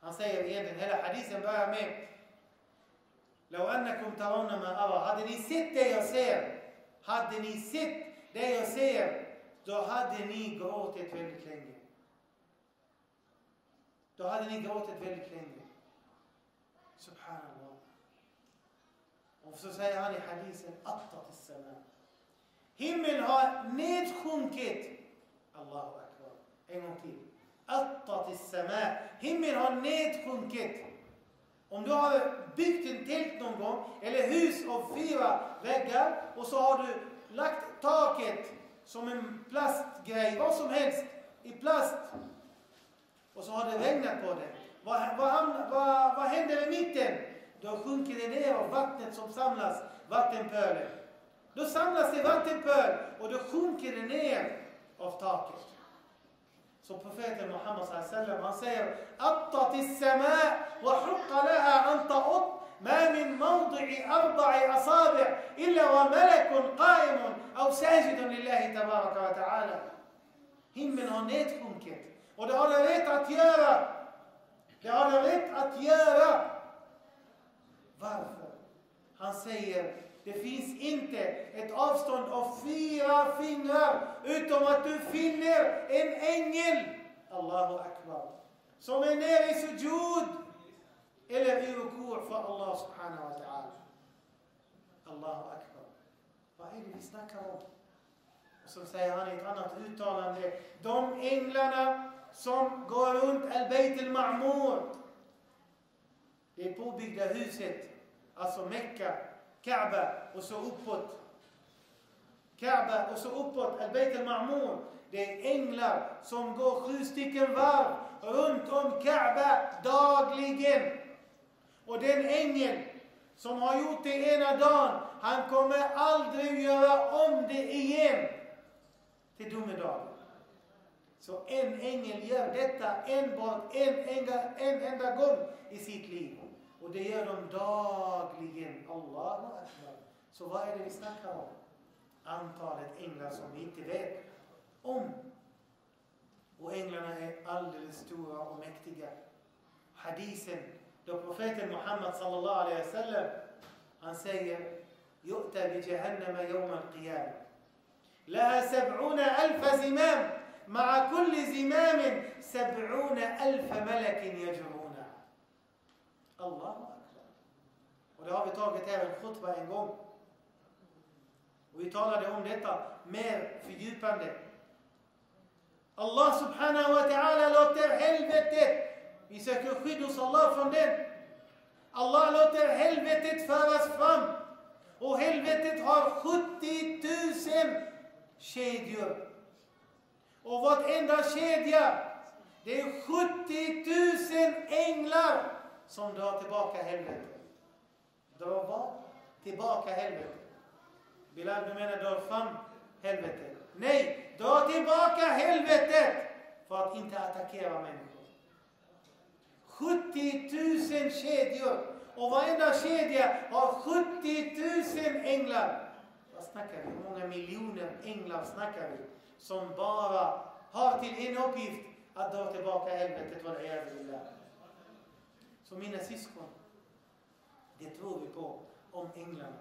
Han säger egentligen, hela hadisen börjar med لو أنكم ترون ما أرى هادني ست دي يسير هادني ست دي يسير دو هادني قوتة فيل كلينجي. دو هادني قوتة فيل كلينجي. سبحان الله. وفي سيساية هاني حديثة أطط السماء هم من ها نيت كت الله أكبر. أي ممكن أطط السماء. هم من ها نيت كت om du har byggt en tält någon gång, eller hus av fyra väggar, och så har du lagt taket som en plastgrej, vad som helst, i plast. Och så har det regnat på det. Vad, vad, vad, vad händer i mitten? Då sjunker det ner av vattnet som samlas, vattenpölen. Då samlas det vattenpöl och då sjunker det ner av taket. صلى الله عليه وسلم عسير أطت السماء وحق لها أن تأط ما من موضع أربع أصابع إلا وملك قائم أو ساجد لله تبارك وتعالى هم من هنيت كنكت وده على ريت أتيارة ده على ريت أتيارة varför? Han säger det finns inte ett avstånd av fyra fingrar utom att du finner en ängel, Allahu akbar, som är nere i sujud eller i rukur för Allah subhanahu wa ta'ala. Allahu akbar. Vad är det vi snackar om? Och så säger han i ett annat uttalande, de änglarna som går runt al-Bayt al-Ma'mur, det påbyggda huset, alltså Mekka, Kaaba och så uppåt. Kaaba och så uppåt, Al-Bayt al-Ma'mun. Det är änglar som går sju stycken varv runt om Kaaba dagligen. Och den ängel som har gjort det ena dagen, han kommer aldrig göra om det igen till domedagen. Så en ängel gör detta enbart en enda, en enda gång i sitt liv. Och det gör de dagligen. Allahu akbar. Så vad är det vi snackar om? Antalet änglar som vi inte vet om. Och änglarna är alldeles stora och mäktiga. Hadisen, då profeten Muhammad sallallahu alaihi wasallam, han säger يؤتى بجهنم يوم القيامة لها سبعون ألف زمام مع كل زمام سبعون ألف ملك يجرون Allahu akbar. Och det har vi tagit även khutba en gång. Och vi talade om detta mer fördjupande. Allah subhanahu wa ta'ala låter helvetet, vi söker skydd hos Allah från den. Allah låter helvetet föras fram. Och helvetet har 70 000 kedjor. Och vartenda kedja, det är 70 000 änglar som drar tillbaka helvetet. Drar vad? Tillbaka helvetet. Bilal, du menar drar fram helvetet? Nej, dra tillbaka helvetet för att inte attackera människor. 70 000 kedjor och varenda kedja har 70 000 änglar. Vad snackar vi? Hur många miljoner änglar snackar vi? Som bara har till en uppgift att dra tillbaka helvetet. Vad är det? Så mina syskon, det tror vi på om änglarna.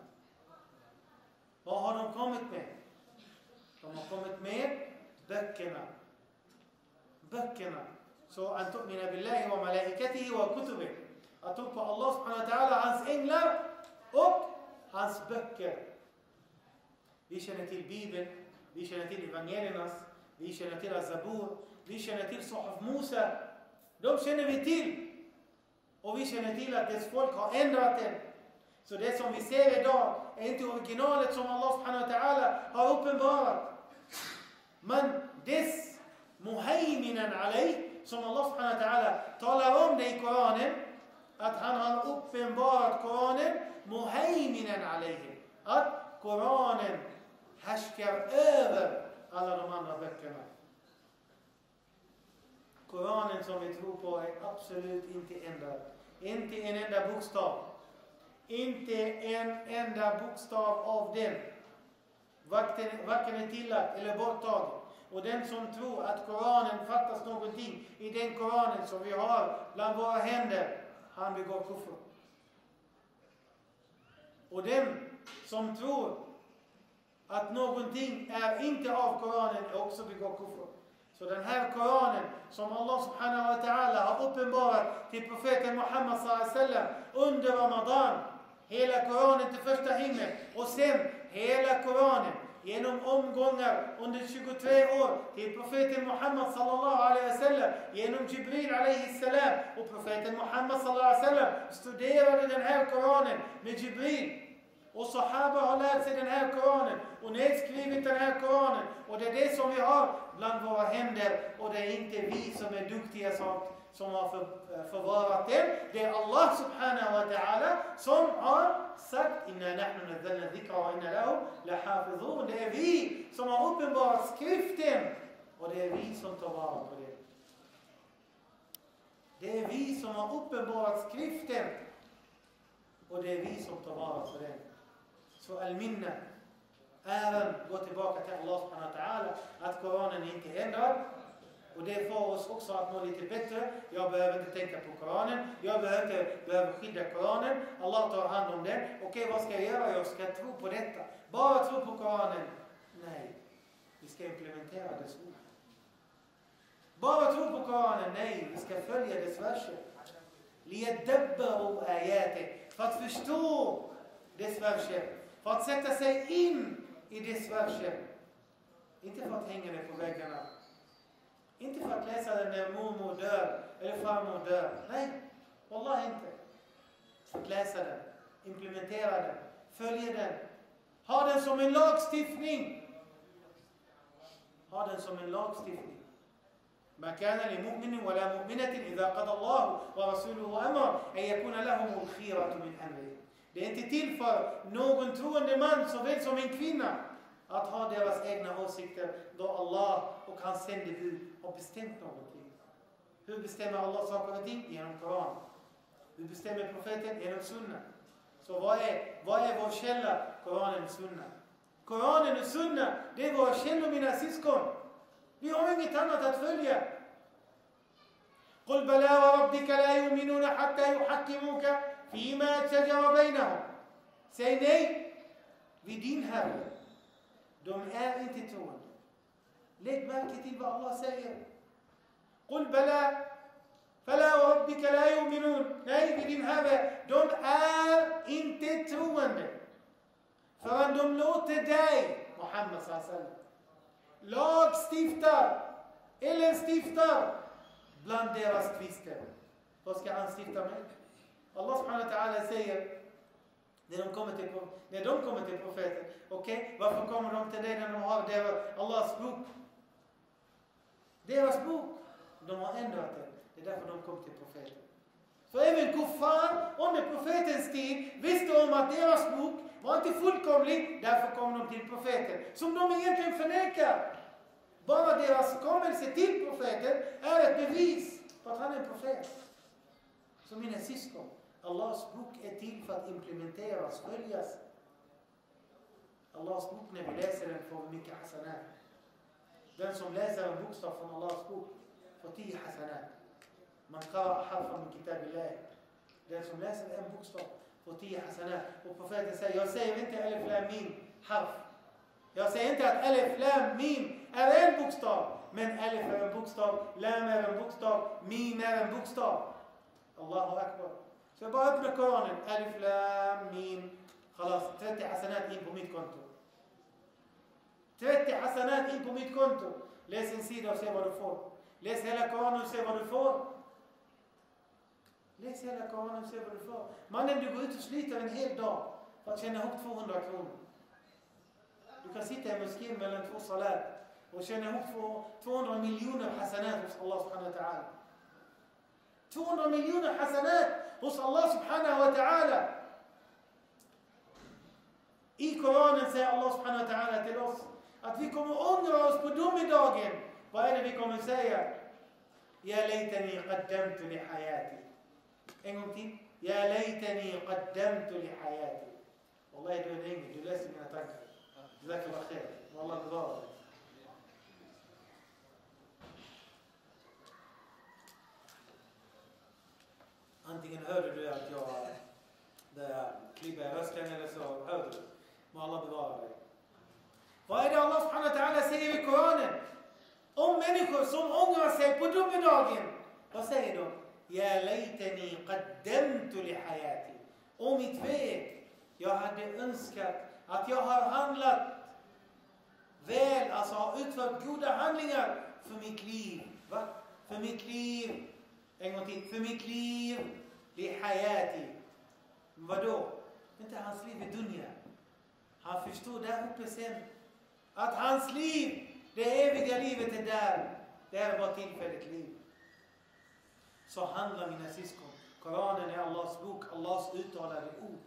Vad har de kommit med? De har kommit med böckerna. Böckerna. Så an tu'mina billahi wa malaikatihi wa kutubi. Att tro på Allah subhanahu wa ta'ala, hans änglar och hans böcker. Vi känner till Bibeln, vi känner till evangeliernas, vi känner till Zabur, vi känner till Sahaf Musa. De känner vi till. Och vi känner till att dess folk har ändrat den. Så det som vi ser idag är inte originalet som Allah subhanahu wa ta'ala har uppenbarat. Men dess muhaiminan alay, som Allah subhanahu wa ta'ala talar om det i Koranen, att han har uppenbarat Koranen muhaiminan alayhi. Att Koranen härskar över alla de andra böckerna. Koranen som vi tror på är absolut inte ändrad. Inte en enda bokstav. Inte en enda bokstav av den. Varken är tillagt eller borttagen. Och den som tror att Koranen fattas någonting i den Koranen som vi har bland våra händer, han begår kufr. Och den som tror att någonting är inte av Koranen också begår kufr. Så den här Koranen som Allah subhanahu wa ta'ala har uppenbarat till profeten Muhammad sallam under Ramadan. Hela Koranen till första himlen och sen hela Koranen genom omgångar under 23 år till profeten Muhammad sallallahu alaihi wasallam genom Jibril alaihi salam och profeten Muhammad sallallahu alaihi wasallam studerade den här Koranen med Jibril och Sahaba har lärt sig den här Koranen och nedskrivit den här Koranen. Och det är det som vi har bland våra händer. Och det är inte vi som är duktiga som, som har för, eh, förvarat den. Det är Allah subhanahu wa ta'ala som har sagt Inna nahnu nazzalna dhikra wa inna lahu lahafizun. Det är vi som har uppenbarat skriften. Och det är vi som tar vara på det. Det är vi som har uppenbarat skriften. Och det är vi som tar vara på den. Så al-minna, äran går tillbaka till Allah subhanahu wa ta'ala, att Koranen inte är ändrad. Och det får oss också att må lite bättre. Jag behöver inte tänka på Koranen. Jag behöver inte behöver skydda Koranen. Allah tar hand om den. Okej, vad ska jag göra? Jag ska tro på detta. Bara tro på Koranen. Nej, vi ska implementera dess ord. Bara tro på Koranen. Nej, vi ska följa dess verser. Liyadabbaru ayati. För att förstå dess verser. För att sätta sig in i dess verser. Inte för att hänga det på väggarna. Inte för att läsa den när mormor dör eller farmor dör. Nej, Wallah inte. För att läsa den, implementera den, följa den. Ha den som en lagstiftning. Ha den som en lagstiftning. ما كان لمؤمن ولا مؤمنة إذا قضى الله ورسوله أمر أن يكون لهم الخيرة من أمره det är inte till för någon troende man såväl som en kvinna att ha deras egna åsikter då Allah och hans sändebud har bestämt någonting. Hur bestämmer Allah saker och ting? Genom Koran. Hur bestämmer profeten? Genom Sunna. Så vad är, vad är vår källa? Koranen och Sunna. Koranen och Sunna, det är våra källor mina syskon. Vi har inget annat att följa. قل بلى وربك لا يؤمنون حتى يحكموك فيما شجر بينهم. Säg nej vid din Herre. De är inte troende. Lägg märke till vad Allah säger. قل بلى فلا وربك لا يؤمنون. Nej, vid din Herre. De är inte troende. Förrän de låter dig, Muhammed sallallahu lagstiftar eller stiftar bland deras tvister. Vad ska han stifta med? Allah subhanahu wa ta'ala säger när de kommer till, när de kommer till profeten, okej, okay, varför kommer de till dig när de har deras, Allahs bok? Deras bok. De har ändrat den. Det är därför de kom till profeten. Så även kuffar under profetens tid visste om att deras bok var inte fullkomlig, därför kom de till profeten. Som de egentligen förnekar. Bara deras kommelse till profeten är ett bevis på att han är en profet. Så mina syskon, Allahs bok är till för att implementeras, följas. Allahs bok, när vi läser den får vi mycket hasanat. Den som läser en bokstav från Allahs bok får tio hasanat. Man حرفا من كتاب الله. Den som läser en bokstav får tio hasanat. Och profeten säger, jag säger inte alif lam mim, harf. Jag säger inte att alif lam mim är en bokstav. Men alif är en bokstav, lam är en bokstav, mim är en bokstav. Allahu akbar. فبقيت مكان الف لام ميم. خلاص ثلاث حسنات إيه ميت كونتو ثلاث حسنات إيه ميت كونتو ليس نسيد أو سيفر فور ليس هلا كونو سيفر فور ليس هلا كونو سيفر فور ما نبدي قلت شليت من هيل دو. فشان هوك 200 كرون Du kan sitta مسكين moskén mellan صلاة. salat och tjäna ihop مليون miljoner hasanat الله سبحانه وتعالى. wa مليون 200! Hos Allah subhanahu wa ta'ala. I Koranen säger Allah subhanahu wa ta'ala till oss att vi kommer ångra oss på domedagen. Vad är det vi kommer säga? Laytani qaddamtu li hayati. En gång till. Laytani qaddamtu li hayati. Wallahi du är ingen, du läser mina tankar. Jazakallah khair. Wallah bevara dig. Antingen hörde du att jag klibbade rösten eller så hörde du. Må Allah bevara dig. Vad är det Allah subhanahu wa ta'ala säger i Koranen? Om människor som ångrar sig på domedagen. Vad säger de? Ja laytani qaddamtu li hayati. Om mitt väg. Jag hade önskat att jag har handlat väl, alltså har utfört goda handlingar för mitt liv. Va? För mitt liv en gång till. För mitt liv. Li hayati. Vadå? Inte hans liv i dunja. Han förstår där uppe sen att hans liv, det eviga livet är där. Det här är bara tillfälligt liv. Så handlar mina syskon. Koranen är Allahs bok, Allahs uttalade ord.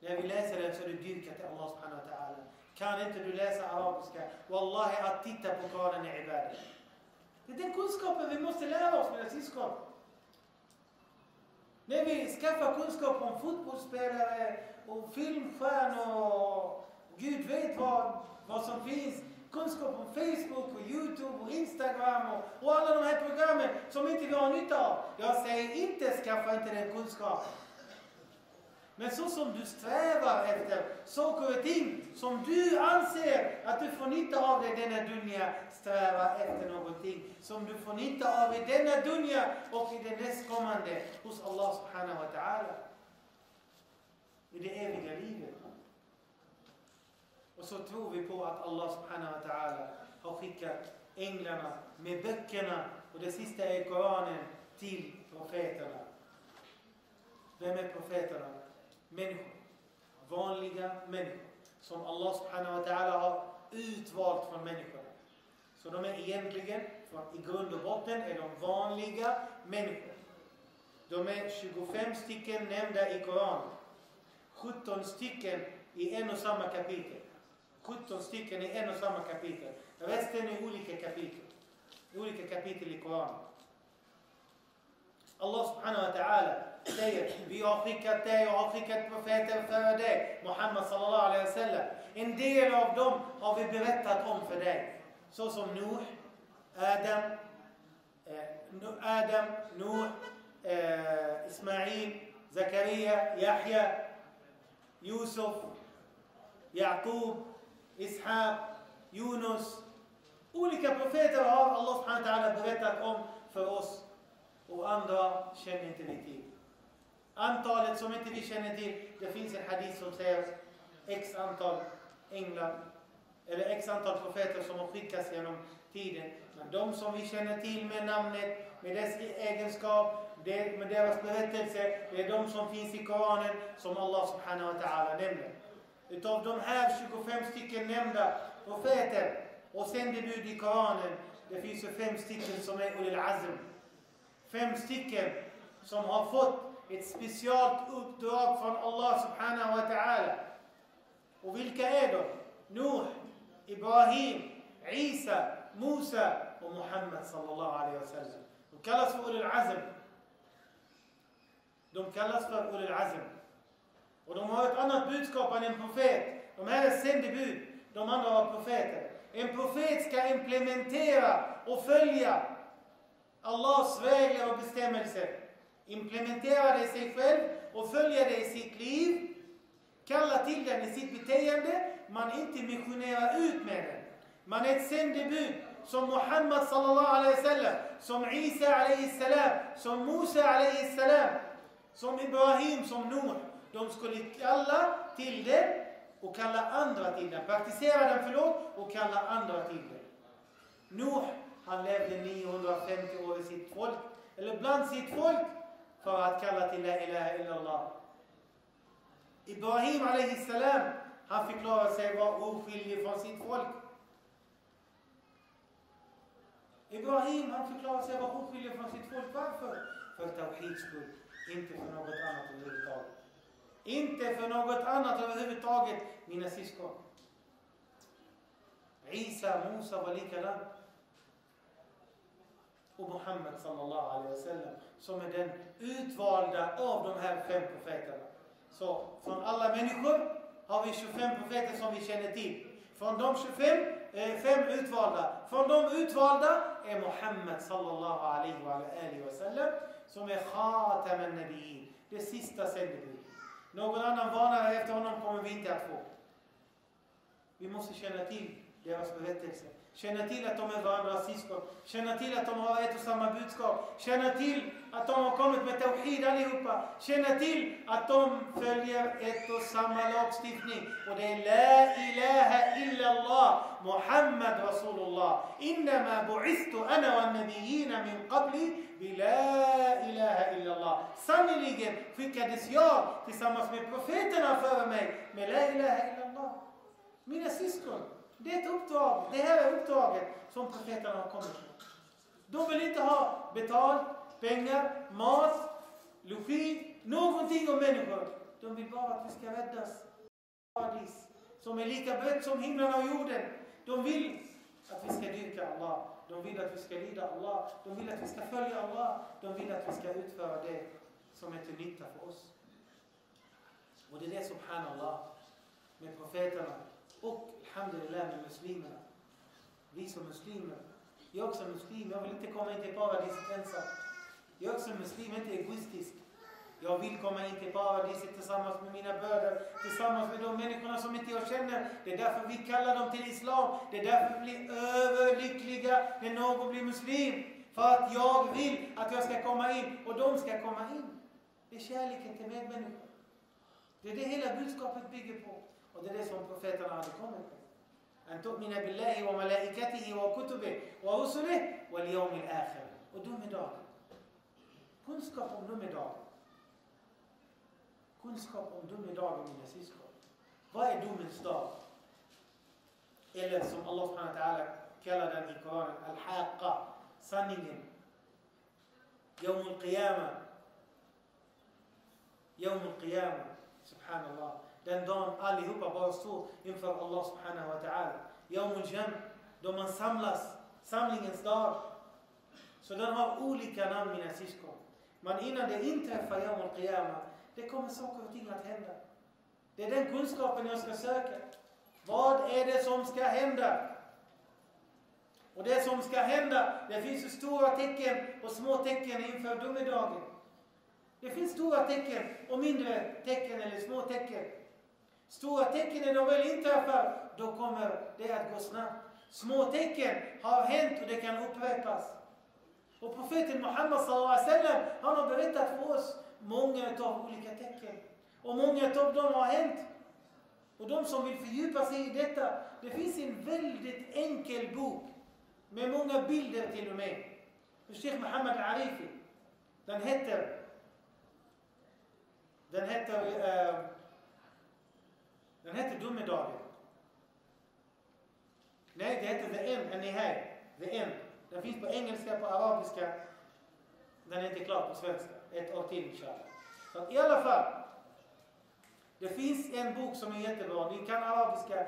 När vi läser den så är det dyrka till Allah subhanahu wa ta'ala. Kan inte du läsa arabiska, wallahi att titta på Koranen är ibadah. Det är den kunskapen vi måste lära oss mina syskon. När vi skaffar kunskap om fotbollsspelare och filmstjärnor och Gud vet vad, vad som finns. Kunskap om Facebook och Youtube och Instagram och, och alla de här programmen som inte vi har nytta av. Jag säger inte skaffa inte den kunskapen. Men så som du strävar efter saker och ting som du anser att du får nytta av i denna dunja, sträva efter någonting som du får nytta av i denna dunja och i det nästkommande hos Allah subhanahu wa ta'ala. I det eviga livet. Och så tror vi på att Allah subhanahu wa ta'ala har skickat änglarna med böckerna och det sista är Koranen till profeterna. Vem är profeterna? Människor. Vanliga människor. Som Allah subhanahu wa ta'ala har utvalt från människorna. Så de är egentligen, i grund och botten, är de vanliga människor. De är 25 stycken nämnda i Koranen. 17 stycken i en och samma kapitel. 17 stycken i en och samma kapitel. Resten är olika kapitel. Olika kapitel i Koranen. الله سبحانه وتعالى سيد في أخيك تاي وأخيك تفاتا محمد صلى الله عليه وسلم. إن دي العبدهم هو في أم فداي سوسم نوح آدم آه، آدم نوح آه، إسماعيل زكريا يحيى يوسف يعقوب إسحاق يونس. أولك بفاتر الله سبحانه وتعالى بغتة أم فداي och andra känner inte vi till. Antalet som inte vi känner till, det finns en hadith som säger x antal änglar eller x antal profeter som har skickats genom tiden. Men de som vi känner till med namnet, med dess egenskap, med deras berättelse, det är de som finns i Koranen som Allah subhanahu wa ta'ala nämner. Utav de här 25 stycken nämnda profeter och sändebud i Koranen, det finns ju fem stycken som är Ulil Azm. Fem stycken som har fått ett speciellt uppdrag från Allah subhanahu wa ta'ala. Och vilka är de? Nuh, Ibrahim, Isa, Musa och Muhammad sallallahu alaihi wasallam. De kallas för Ulul Azm. De kallas för Ulul Azm. Och de har ett annat budskap än en profet. De här är sändebud, de andra var profeter. En profet ska implementera och följa Allahs regler och bestämmelser. Implementera det i sig själv och följa det i sitt liv. Kalla till den i sitt beteende. Man inte missionerar ut med den. Man är ett sändebud som Muhammad sallallahu alaihi wasallam, som Isa alaihi salam, som Musa alaihi salam, som Ibrahim, som Noah. De skulle kalla till det och kalla andra till det. Praktisera den, förlåt, och kalla andra till det. Noah han levde 950 år i sitt folk, eller bland sitt folk, för att kalla till La ilaha illallah. Ibrahim alaihi salam, han förklarade sig vara oskyldig från sitt folk. Ibrahim, han förklarade sig vara oskyldig från sitt folk. Varför? För Tawhids skull, inte för något annat överhuvudtaget. Inte för något annat överhuvudtaget, mina syskon. Isa, Musa var likadant. Och Muhammed sallallahu alaihi wasallam som är den utvalda av de här fem profeterna. Så från alla människor har vi 25 profeter som vi känner till. Från de 25, eh, fem utvalda. Från de utvalda är Muhammed sallallahu alaihi wasallam som är khatam al-nabiyyin. Det sista sändebudet. Någon annan varnare efter honom kommer vi inte att få. Vi måste känna till deras berättelse. Känna till att de är varandras syskon. Känna till att de har ett och samma budskap. Känna till att de har kommit med Tawhid allihopa. Känna till att de följer ett och samma lagstiftning. Och det är La ilaha illallah Muhammad Rasulullah. Innama bu'istu ana wa nabiyina min qabli bila ilaha illallah. Sannerligen skickades jag tillsammans med profeterna före mig med La ilaha illallah. Mina syskon. Det är ett uppdrag. Det här är uppdraget som profeterna har kommit med. De vill inte ha betalt, pengar, mat, logi, någonting om människor. De vill bara att vi ska räddas. Paradis som är lika brett som himlen och jorden. De vill att vi ska dyrka Allah. De vill att vi ska lyda Allah. De vill att vi ska följa Allah. De vill att vi ska utföra det som är till nytta för oss. Och det är det subhanallah med profeterna och alhamdulillah med muslimerna. Vi som muslimer. Jag är också muslim. Jag vill inte komma in till paradiset ensam. Jag är också muslim, inte egoistisk. Jag vill komma in till paradiset tillsammans med mina bröder, tillsammans med de människorna som inte jag känner. Det är därför vi kallar dem till Islam. Det är därför vi blir överlyckliga när någon blir muslim. För att jag vill att jag ska komma in och de ska komma in. Det är kärleken till medmänniskor. Det är det hela budskapet bygger på. Och det är det som profeterna hade kommit med. أن تؤمن بالله وملائكته وكتبه ورسله واليوم الآخر domedagen. Kunskap om domedagen. Kunskap om domedagen, mina syskon. Vad är domens dag? Eller som Allah subhanahu wa ta'ala kallar den i Koranen, al-haqqa, sanningen. يوم القيامة يوم القيامة سبحان الله den dagen allihopa bara står inför Allah subhanahu wa ta'ala. Yawmul jam, då man samlas, samlingens dag. Så den har olika namn mina syskon. Men innan det inträffar Yawmul qiyamah, det kommer saker och ting att hända. Det är den kunskapen jag ska söka. Vad är det som ska hända? Och det som ska hända, det finns ju stora tecken och små tecken inför domedagen. Det finns stora tecken och mindre tecken eller små tecken. Stora tecken när de väl inträffar, då kommer det att gå snabbt. Små tecken har hänt och det kan upprepas. Och profeten Muhammed sallam, han har berättat för oss många av olika tecken. Och många av dem har hänt. Och de som vill fördjupa sig i detta, det finns en väldigt enkel bok med många bilder till och med. Sheikh Muhammad Arifi. Den heter den heter uh, den heter Domedagen. Nej, det heter The End, en Nihai. The End. Den finns på engelska, på arabiska. Den är inte klar på svenska. Ett år till inshallah. Så i alla fall. Det finns en bok som är jättebra. Ni kan arabiska.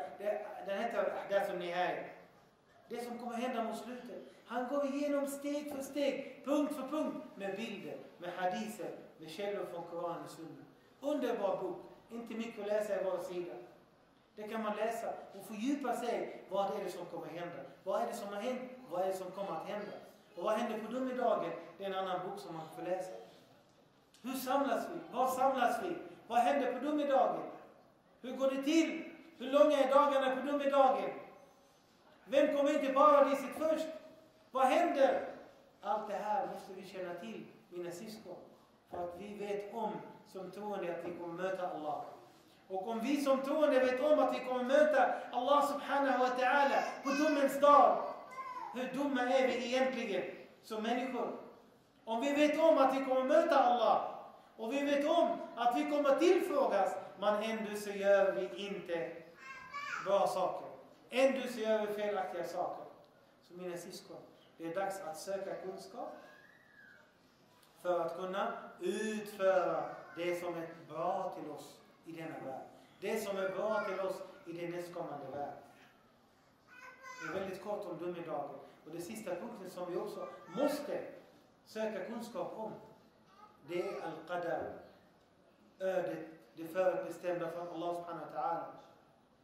Den heter Ahdathun Nihai. Det som kommer hända mot slutet. Han går igenom steg för steg, punkt för punkt med bilder, med hadiser, med källor från Koranen och Sunna. Underbar bok. Inte mycket att läsa i var sida. Det kan man läsa och fördjupa sig. Vad är det som kommer att hända? Vad är det som har hänt? Vad är det som kommer att hända? Och vad händer på domedagen? Det är en annan bok som man får läsa. Hur samlas vi? Var samlas vi? Vad händer på domedagen? Hur går det till? Hur långa är dagarna på domedagen? Vem kommer inte bara paradiset först? Vad händer? Allt det här måste vi känna till, mina syskon. För att vi vet om som troende att vi kommer möta Allah. Och om vi som troende vet om att vi kommer möta Allah subhanahu wa ta'ala på domens dag. Hur dumma är vi egentligen som människor? Om vi vet om att vi kommer möta Allah och vi vet om att vi kommer tillfrågas men ändå så gör vi inte bra saker. Ändå så gör vi felaktiga saker. Så mina syskon, det är dags att söka kunskap för att kunna utföra det som är bra till oss i denna värld. Det som är bra till oss i den nästkommande värld. Det är väldigt kort om domedagen. Och den sista punkten som vi också måste söka kunskap om, det är al-qadar. Ödet, det förutbestämda från Allah subhanahu wa ta'ala.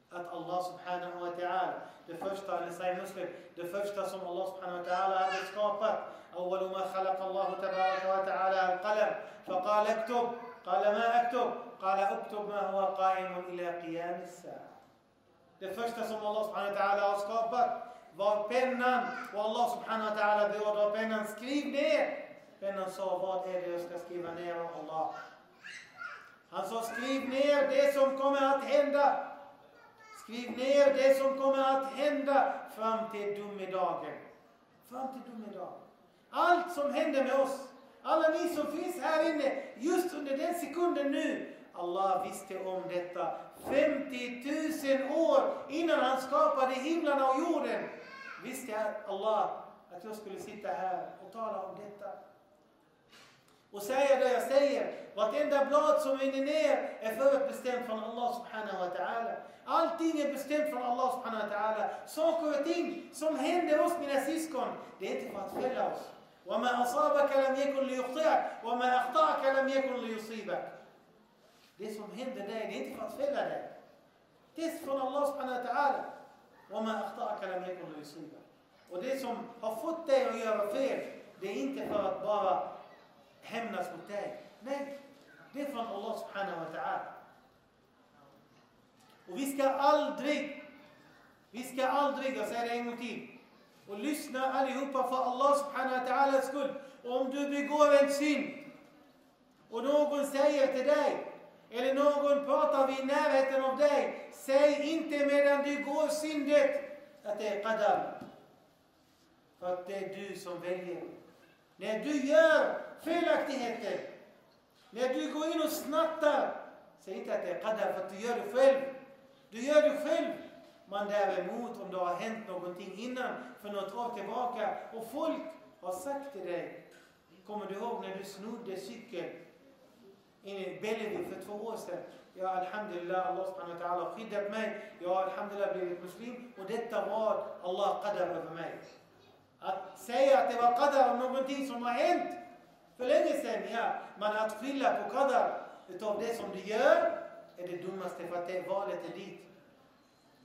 Att Allah subhanahu wa ta'ala, det första, eller säger Muslim, det första som Allah subhanahu wa ta'ala hade skapat. أول ما خلق الله تبارك وتعالى القلم فقال اكتب قال ما أكتب قال اكتب ما هو قائم إلى قيام الساعة Det första som Allah subhanahu wa ta'ala har skapat var pennan. Och Allah subhanahu wa ta'ala beordrade pennan, skriv ner. Pennan sa, vad är det jag ska skriva ner av Allah? Han sa, skriv ner det som kommer att hända. Skriv ner det som kommer att hända fram till domedagen. Fram till domedagen. Allt som händer med oss, alla ni som finns här inne, just under den sekunden nu, Allah visste om detta 50 000 år innan han skapade himlarna och jorden. Visste Allah att jag skulle sitta här och tala om detta. Och säga det jag säger. Vartenda blad som rinner ner är förutbestämt från Allah subhanahu wa ta'ala. Allting är bestämt från Allah subhanahu wa ta'ala. Saker och ting som händer oss mina syskon, det är inte för att fälla oss. وما أصابك لم يكن ليخطئك وما أخطأك لم يكن ليصيبك Det som händer dig, det är inte för att fälla dig. Det är från Allah subhanahu wa ta'ala. وما أخطأك لم يكن ليصيبك Och det som har fått dig att göra fel, det är inte för att bara hämnas mot dig. Nej, det är från Allah subhanahu wa ta'ala. Och vi ska aldrig, vi ska aldrig, jag säger det en gång till, och lyssna allihopa för Allah subhanahu wa ta'alas skull. Om du begår en synd och någon säger till dig, eller någon pratar vid närheten av dig, säg inte medan du går syndet att det är qadar. För att det är du som väljer. När du gör felaktigheter, när du går in och snattar, säg inte att det är qadar för att du gör det själv. Du gör det själv. Men däremot om det har hänt någonting innan, för något år tillbaka, och folk har sagt till dig, kommer du ihåg när du snodde cykeln? I Bellevue för två år sedan? Ja, alhamdulillah, Allah subhanahu wa ta'ala skyddat mig. Jag har alhamdulillah blivit muslim och detta var Allah qadar över mig. Att säga att det var qadar av någonting som har hänt för länge sedan, ja. Men att skylla på qadar utav det som du gör är det dummaste för att det valet är ditt.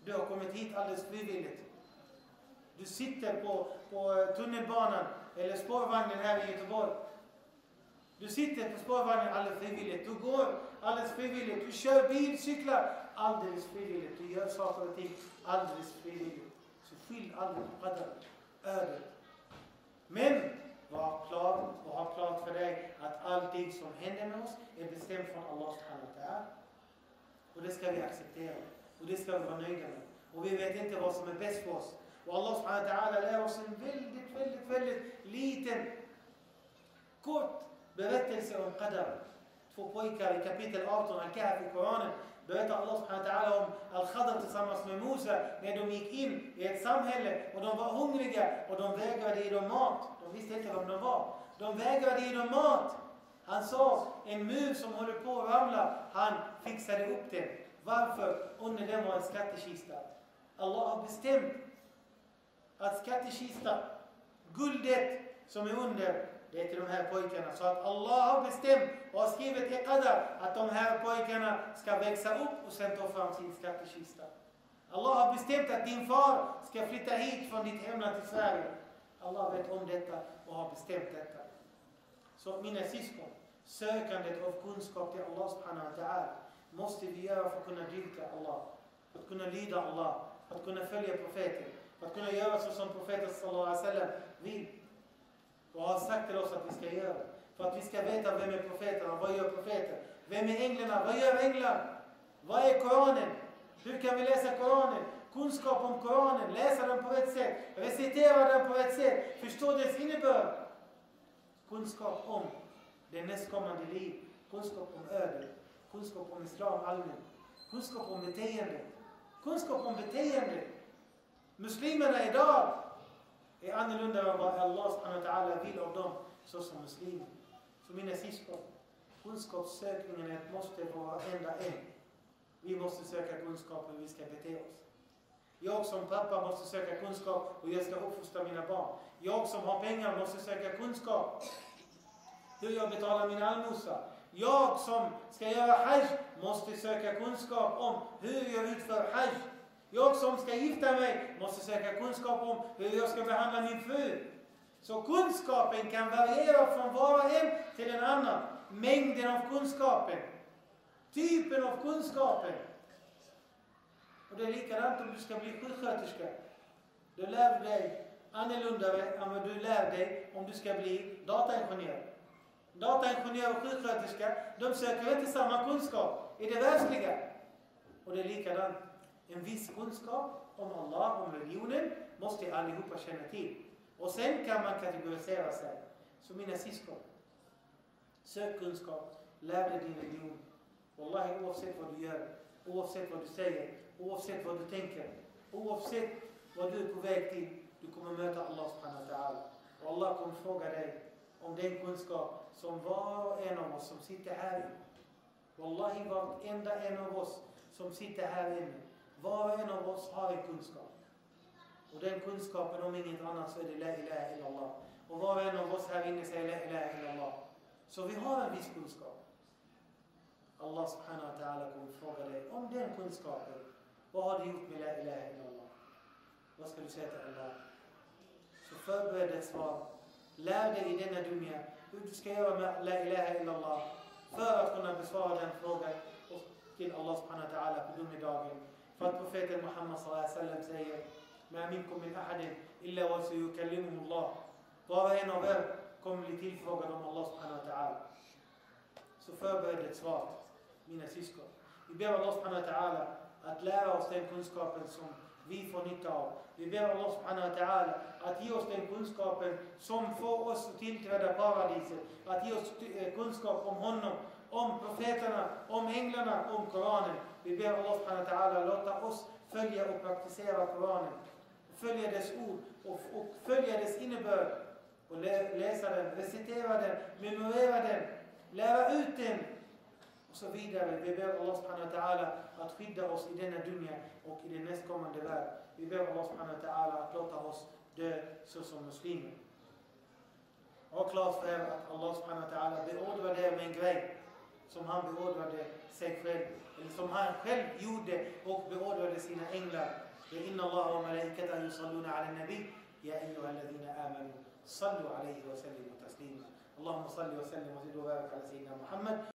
Du har kommit hit alldeles frivilligt. Du sitter på, på tunnelbanan eller spårvagnen här i Göteborg. Du sitter på spårvagnen alldeles frivilligt. Du går alldeles frivilligt. Du kör bil, cyklar alldeles frivilligt. Du gör saker och ting alldeles frivilligt. Så skyll aldrig på qadar, ödet. Men var klar och ha klart för dig att allting som händer med oss är bestämt från Allah subhanahu wa. Och det ska vi acceptera. Och det ska vi vara nöjda med. Och vi vet inte vad som är bäst för oss. Och Allah subhanahu wa ta'ala lär oss en väldigt, väldigt, väldigt liten, kort Berättelser om Qadar. Två pojkar i kapitel 18, Al-Kahf i Koranen, berättar Allah subhanahu wa ta'ala om Al-Khadr tillsammans med Musa när de gick in i ett samhälle och de var hungriga och de vägrade ge dem mat. De visste inte vem de var. De vägrade ge dem mat. Han sa, en mur som håller på att ramla, han fixade upp den. Varför? Under den var en skattekista. Allah har bestämt att skattekistan, guldet som är under, det är till de här pojkarna. Så att Allah har bestämt och har skrivit i Qadar att de här pojkarna ska växa upp och sen ta fram sin skattkista. Allah har bestämt att din far ska flytta hit från ditt hemland till Sverige. Allah vet om detta och har bestämt detta. Så mina syskon, sökandet av kunskap till Allah subhanahu wa ta'ala måste vi göra för att kunna dyrka Allah, för att kunna lyda Allah, för att kunna följa profeten, för att kunna göra så som profeten sallallahu alaihi wasallam vill och har sagt till oss att vi ska göra. För att vi ska veta vem är profeterna, vad gör profeten? Vem är änglarna, vad gör änglar? Vad är Koranen? Hur kan vi läsa Koranen? Kunskap om Koranen, läsa den på rätt sätt, recitera den på rätt sätt, förstå dess innebörd. Kunskap om det nästkommande liv, kunskap om ödet, kunskap om islam allmänt, kunskap om beteende. Kunskap om beteende. Muslimerna idag är annorlunda än vad Allah subhanahu wa ta'ala vill av dem såsom muslimer. Så mina syskon, kunskapssökningen är ett måste för varenda en. Vi måste söka kunskap hur vi ska bete oss. Jag som pappa måste söka kunskap hur jag ska uppfostra mina barn. Jag som har pengar måste söka kunskap hur jag betalar min allmosa. Jag som ska göra hajj måste söka kunskap om hur jag utför hajj. Jag som ska gifta mig måste söka kunskap om hur jag ska behandla min fru. Så kunskapen kan variera från var och en till en annan. Mängden av kunskapen. Typen av kunskapen. Och det är likadant om du ska bli sjuksköterska. Du lär dig annorlunda än vad du lär dig om du ska bli dataingenjör. Dataingenjör och sjuksköterska, de söker inte samma kunskap i det världsliga. Och det är likadant. En viss kunskap om Allah, om religionen, måste allihopa känna till. Och sen kan man kategorisera sig. Så mina syskon, sök kunskap, lär dig din religion. Wallahi, oavsett vad du gör, oavsett vad du säger, oavsett vad du tänker, oavsett vad du är på väg till, du kommer möta Allah subhanahu wa ta'ala. Och Allah kommer fråga dig om den kunskap som var och en av oss som sitter här inne. Wallahi, varenda en av oss som sitter här inne, var och en av oss har en kunskap. Och den kunskapen, om inget annat, så är det La ilaha illallah. Och var och en av oss här inne säger La ilaha illallah. Så vi har en viss kunskap. Allah subhanahu wa ta'ala kommer fråga dig om den kunskapen. Vad har du gjort med La ilaha illallah? Vad ska du säga till Allah? Så förbered ett svar. Lär dig i denna dunja hur du ska göra med La ilaha illallah för att kunna besvara den frågan till Allah subhanahu wa ta'ala på domedagen. För att profeten Muhammad sallallahu säger Ma minkum min ahadin illa wa Allah. Var och en av er kommer bli tillfrågad om Allah subhanahu wa ta'ala. Så förbered ett svar, mina syskon. Vi ber Allah subhanahu wa ta'ala att lära oss den kunskapen som vi får nytta av. Vi ber Allah subhanahu wa ta'ala att ge oss den kunskapen som får oss att tillträda paradiset. Att ge oss kunskap om honom, om profeterna, om änglarna, om Koranen. Vi ber Allah subhanahu ta'ala låta oss följa och praktisera Koranen. Följa dess ord och, och följa dess innebörd. Och lä, läsa den, recitera den, memorera den, lära ut den och så vidare. Vi ber Allah subhanahu ta'ala att skydda oss i denna dunja och i den nästkommande värld. Vi ber Allah subhanahu ta'ala att låta oss dö såsom muslimer. Och klart för er att Allah subhanahu ta'ala er med en grej som han beordrade sig själv. Eller som han själv gjorde och beordrade sina änglar. إن الله وملائكته يصلون على النبي يا أيها الذين آمنوا صلوا عليه وسلموا تسليما اللهم صل وسلم وزد وبارك على سيدنا محمد